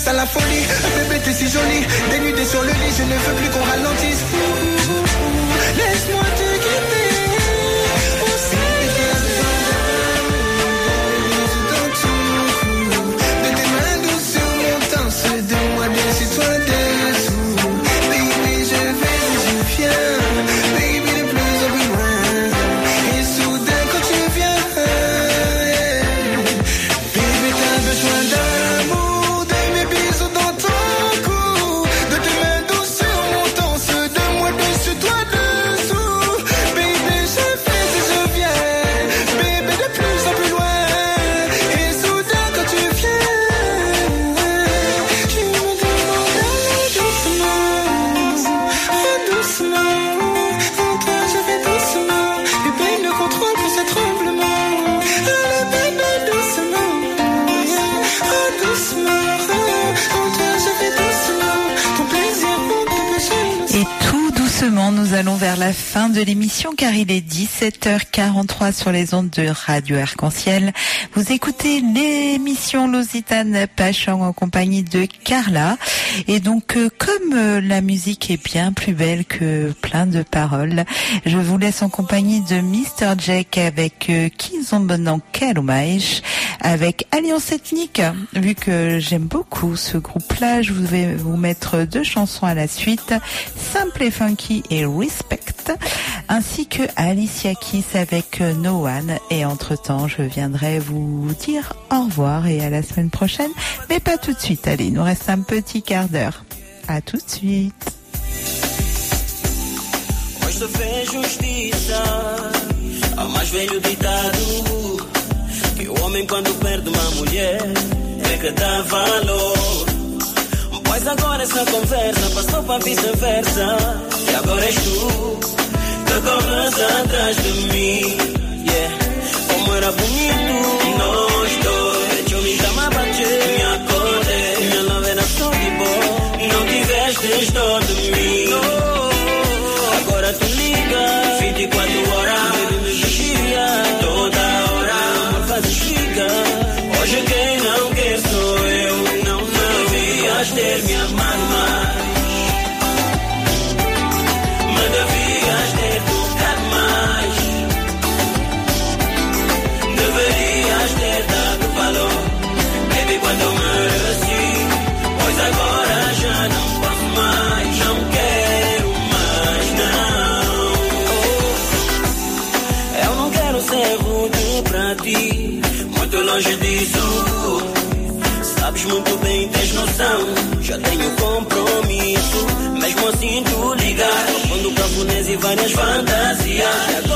passe à la folie. Bébé, t'es si jolie. Dénudé sur le lit, je ne veux plus qu'on ralentisse. Fin de l'émission car il est 17h43 sur les ondes de Radio Arc-en-Ciel. Vous écoutez l'émission Lusitane Pachang en compagnie de Carla. Et donc, euh, comme euh, la musique est bien plus belle que plein de paroles, je vous laisse en compagnie de Mr. Jack avec euh, Kizombonan Kalumaish avec Alliance Ethnique. Vu que j'aime beaucoup ce groupe-là, je vais vous mettre deux chansons à la suite. Simple et Funky et Respect, ainsi que Alicia Keys avec No One. Et entre-temps, je viendrai vous dire au revoir et à la semaine prochaine, mais pas tout de suite. Allez, il nous reste un petit quart d'heure. À tout de suite. Hoje se fez justiça ao mais velho ditado que o homem quando perde uma mulher é que dá valor. Pois agora essa conversa passou para vice-versa e agora és tu que corres atrás de mim. Yeah. Como era bonito nós Deus dois. E várias fantasias.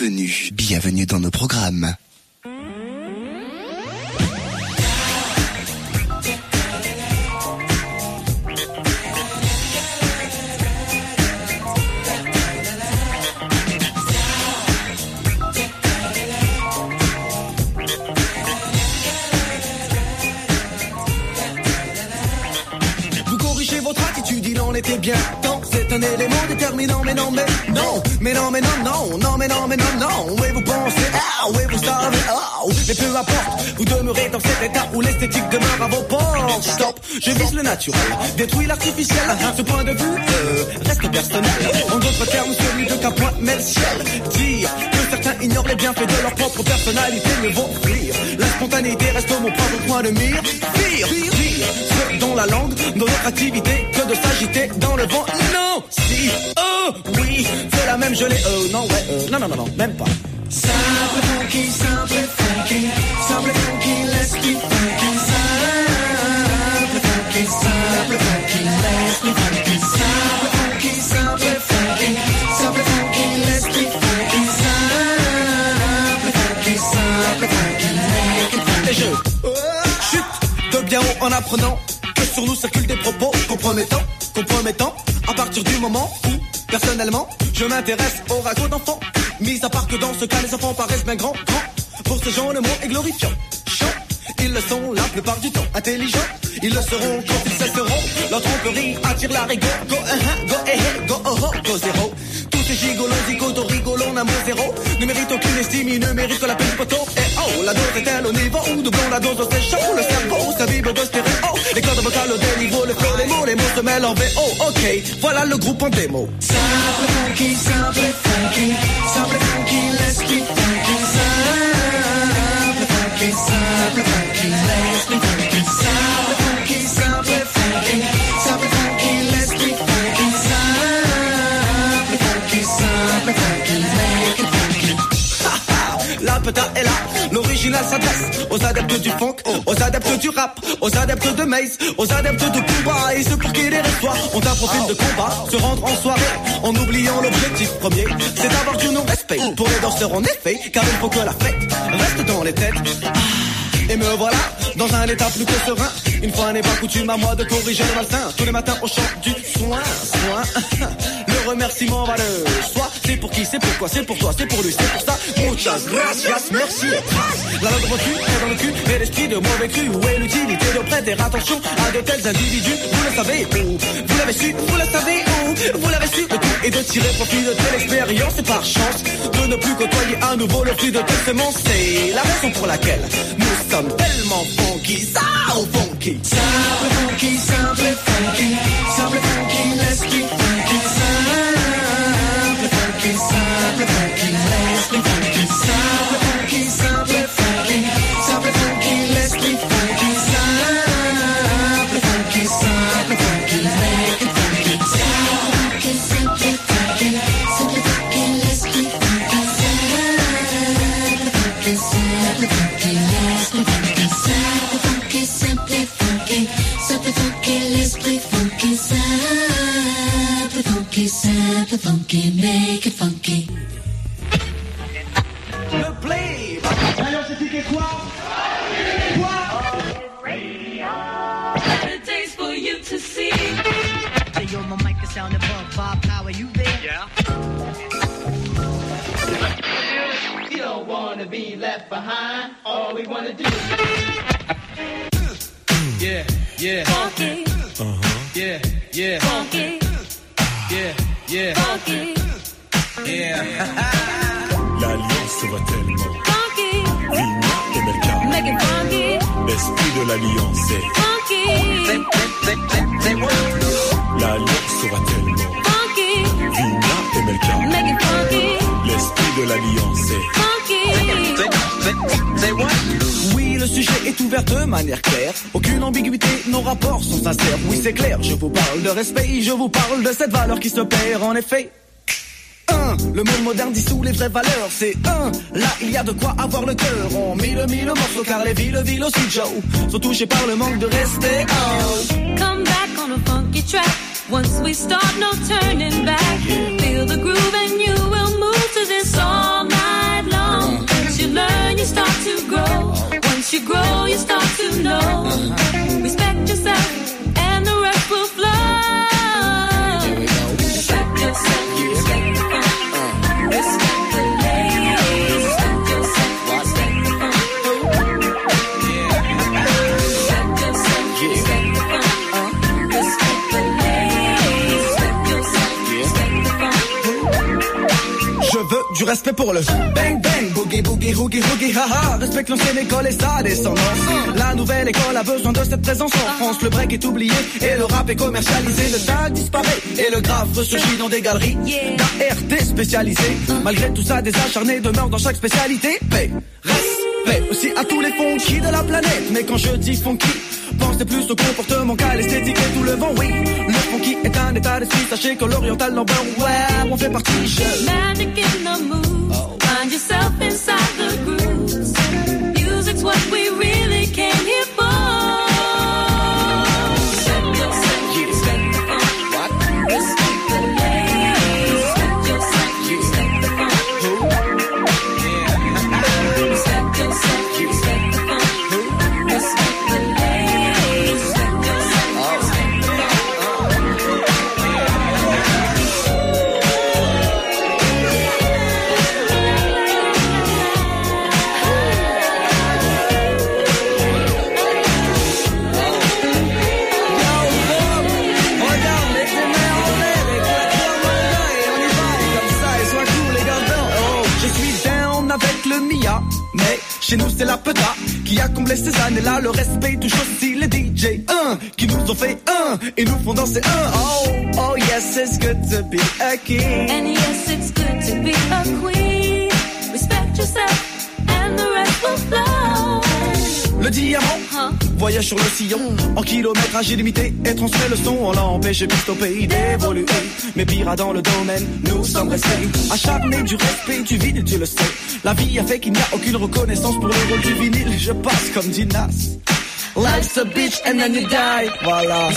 Bienvenue, bienvenue, dans nos programmes. Vous corrigez votre attitude, il en était bien temps. C'est un élément déterminant, mais non, mais non, mais non, mais non, mais non, non, mais non, mais non, non. Et vous pensez, ah, oui, vous savez, ah mais peu importe, vous demeurez dans cet état où l'esthétique demeure à vos portes. Stop, je vise le naturel, détruis l'artificiel. Ce point de vue euh, reste personnel. En d'autres termes, celui de qu'un point met le ciel. Dire que certains ignorent les bienfaits de leur propre personnalité ne vont fuir. La spontanéité reste mon propre point de mire. Pire, pire, pire, ce dont la langue, dans notre activité, que de s'agiter dans le vent. Non, si, c'est la même gelée. Euh, non, ouais, euh, non, non, non, non, même pas. Simple funky, simple funky, simple funky, let's keep funky. Simple funky, simple funky, let's keep funky. Simple funky, simple funky, simple funky, let's keep funky. Simple funky, simple funky, make it funky. Et je chute de bien haut en apprenant que sur nous circulent des propos compromettants, compromettants, à partir du moment où, personnellement, je m'intéresse au ragot d'enfants. Mis à part que dans ce cas, les enfants paraissent bien grands, grands. Pour ces gens, le mot est glorifiant. Chant, ils le sont la plupart du temps. Intelligents, ils le seront quand ils cesseront. Leur tromperie attire la rigueur. Go, uh, uh, go, eh, go, oh, oh, go, zéro. Tous ces gigolos, zigotos, rigolons, un mot zéro. Ne méritent aucune estime, ils ne méritent que la du poteau. Et oh, la dose est-elle au niveau où doublons la dose, c'est chaud. Le cerveau, ça vibre de stéréo. Les cordes vocales au déniveau, le flow, les mots, les mots se mêlent en VO. Ok, voilà le groupe en démo. Simple funky, simple funky, simple funky, let's keep funky. Simple funky, simple funky, let's. L'original s'adresse aux adeptes du funk, aux adeptes du rap, aux adeptes de Maze, aux adeptes de combat et ceux pour qui les histoires ont un profil de combat, se rendre en soirée en oubliant l'objectif premier, c'est d'avoir du non-respect pour les danseurs en effet, car il faut que la fête reste dans les têtes. Ah, Et me voilà dans un état plus que serein. Une fois n'est pas coutume à moi de corriger le malsain. Tous les matins au champ du soin, soin. Le remerciement va le soi. C'est pour qui, c'est pourquoi, c'est pour toi, c'est pour lui, c'est pour ça. Muchas gracias, merci. La langue refus est dans le cul et l'esprit de mauvais cru. Où est l'utilité de prêter attention à de tels individus? Vous le savez où? Vous l'avez su, vous le savez où? Vous l'avez su, le tout est de tirer profit de telle expérience et par chance de ne plus côtoyer à nouveau le fruit de telle semence. C'est la raison pour laquelle nous sommes tellement funky, ça funky. Simple funky, simple funky, simple funky, funky, simple funky, make it funky. Le play Alors c'est étiqué quoi Better days for you to see. Hey, yo, my mic is sound above. Bob Power, you there? Yeah. You don't wanna be left behind. All we wanna do Yeah, yeah. Funky, Uh huh. Yeah, yeah. funky, Yeah, yeah. funky, Yeah. L'alliance va tellement. funky. Vigna et Melka. Make it funky, L'esprit de l'alliance est. funky, L'alliance va tellement. funky. Vigna et Melka. Make it funky, L'esprit de l'alliance est. funky. Oui, le sujet est ouvert de manière claire. Aucune ambiguïté, nos rapports sont sincères. Oui, c'est clair, je vous parle de respect, je vous parle de cette valeur qui se perd en effet. Un, le monde moderne dissout les vraies valeurs. C'est un, là il y a de quoi avoir le cœur. On mille mille morceaux car les villes, villes aussi Joe sont touchées par le manque de respect. Come back on a funky track. Once we start, no turning back. Feel the groove and you will move to this all night long. You learn, you start to grow. Once you grow, you start to know. Respect yourself du respect pour le bang bang, boogie boogie, hoogie hoogie, haha. Respecte l'ancienne école et sa descendance. La nouvelle école a besoin de cette présence en France. Le break est oublié et le rap est commercialisé. Le tag disparaît et le graphe ressurgit dans des galeries d'ART spécialisées. Malgré tout ça, des acharnés demeurent dans chaque spécialité. Paix, respect aussi à tous les funky de la planète. Mais quand je dis funky, pensez plus au comportement qu'à l'esthétique et tout le vent, oui. Funky est un état d'esprit, sachez que l'oriental number, ouais, on fait partie. Je... Magic in the mood. Find yourself inside the grooves. C'est la peta qui a comblé ces années-là. Le respect touche aussi les DJ, un qui nous ont fait un et nous font danser un. Oh, oh yes, it's good to be a king. And yes, it's good to be a queen. Respect yourself, and the rest will flow. Le diamant voyage sur le sillon en kilométrage illimité et transmet le son. On l'a empêché au pays d'évoluer. Mais pire dans le domaine, nous sommes restés acharnés du respect du vinyle, tu le sais. La vie a fait qu'il n'y a aucune reconnaissance pour le rôle du vinyle. Je passe comme dit Nas. Life's a bitch and then you die. Voilà.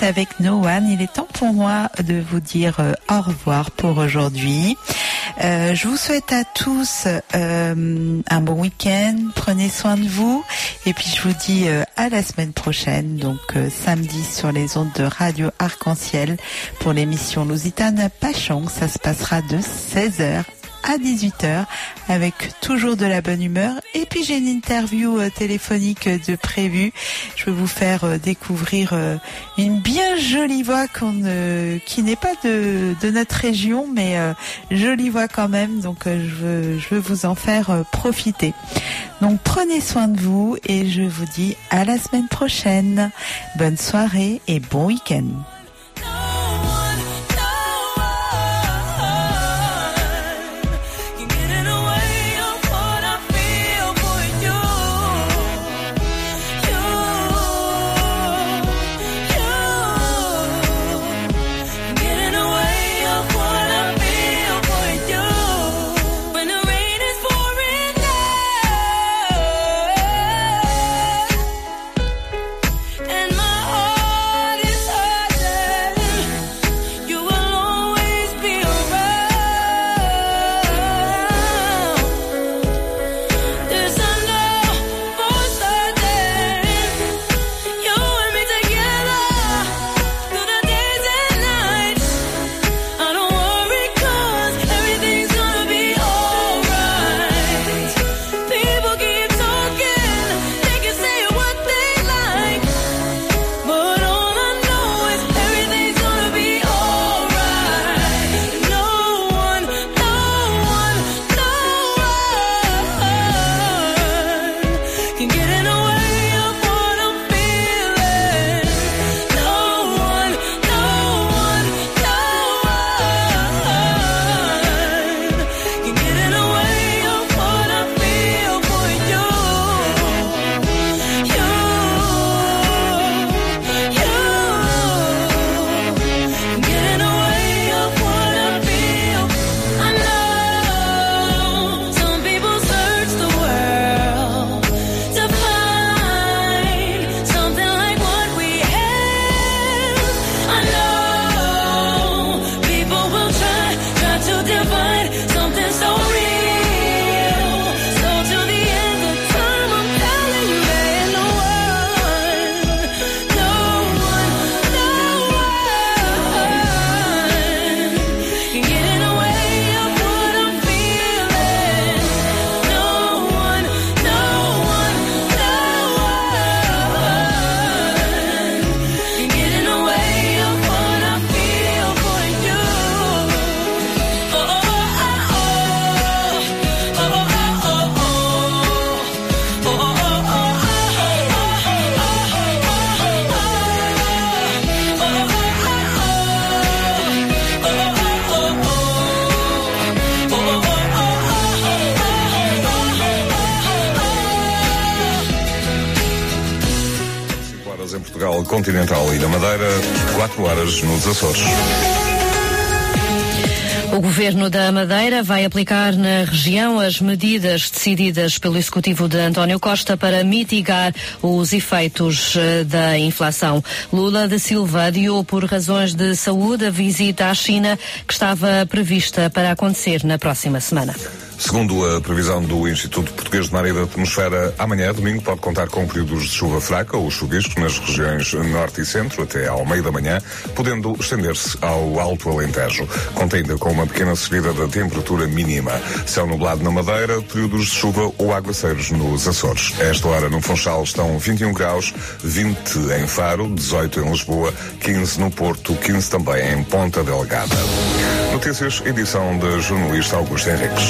Avec No One, il est temps pour moi de vous dire euh, au revoir pour aujourd'hui. Euh, je vous souhaite à tous euh, un bon week-end, prenez soin de vous et puis je vous dis euh, à la semaine prochaine, donc euh, samedi sur les ondes de Radio Arc-en-Ciel pour l'émission Lusitane Pachong. Ça se passera de 16h à 18h avec toujours de la bonne humeur. Et puis j'ai une interview euh, téléphonique de prévue. Je vais vous faire euh, découvrir euh, une bien jolie voix qui n'est pas de, de notre région, mais jolie voix quand même. Donc je, veux, je veux vous en faire profiter. Donc prenez soin de vous et je vous dis à la semaine prochaine. Bonne soirée et bon week-end. Vai aplicar na região as medidas decididas pelo executivo de António Costa para mitigar os efeitos eh, da inflação. Lula da Silva adiou por razões de saúde a visita à China que estava prevista para acontecer na próxima semana. Segundo a previsão do Instituto Português de Mar e da Atmosfera, amanhã, domingo, pode contar com períodos de chuva fraca ou chuvisco nas regiões norte e centro até ao meio da manhã, podendo estender-se ao Alto Alentejo. Conta ainda com uma pequena subida da temperatura mínima. Céu nublado na Madeira, períodos de chuva ou aguaceiros nos Açores. A esta hora, no Funchal, estão 21 graus, 20 em Faro, 18 em Lisboa, 15 no Porto, 15 também em Ponta Delgada. Notícias, edição da jornalista Augusto Henriques.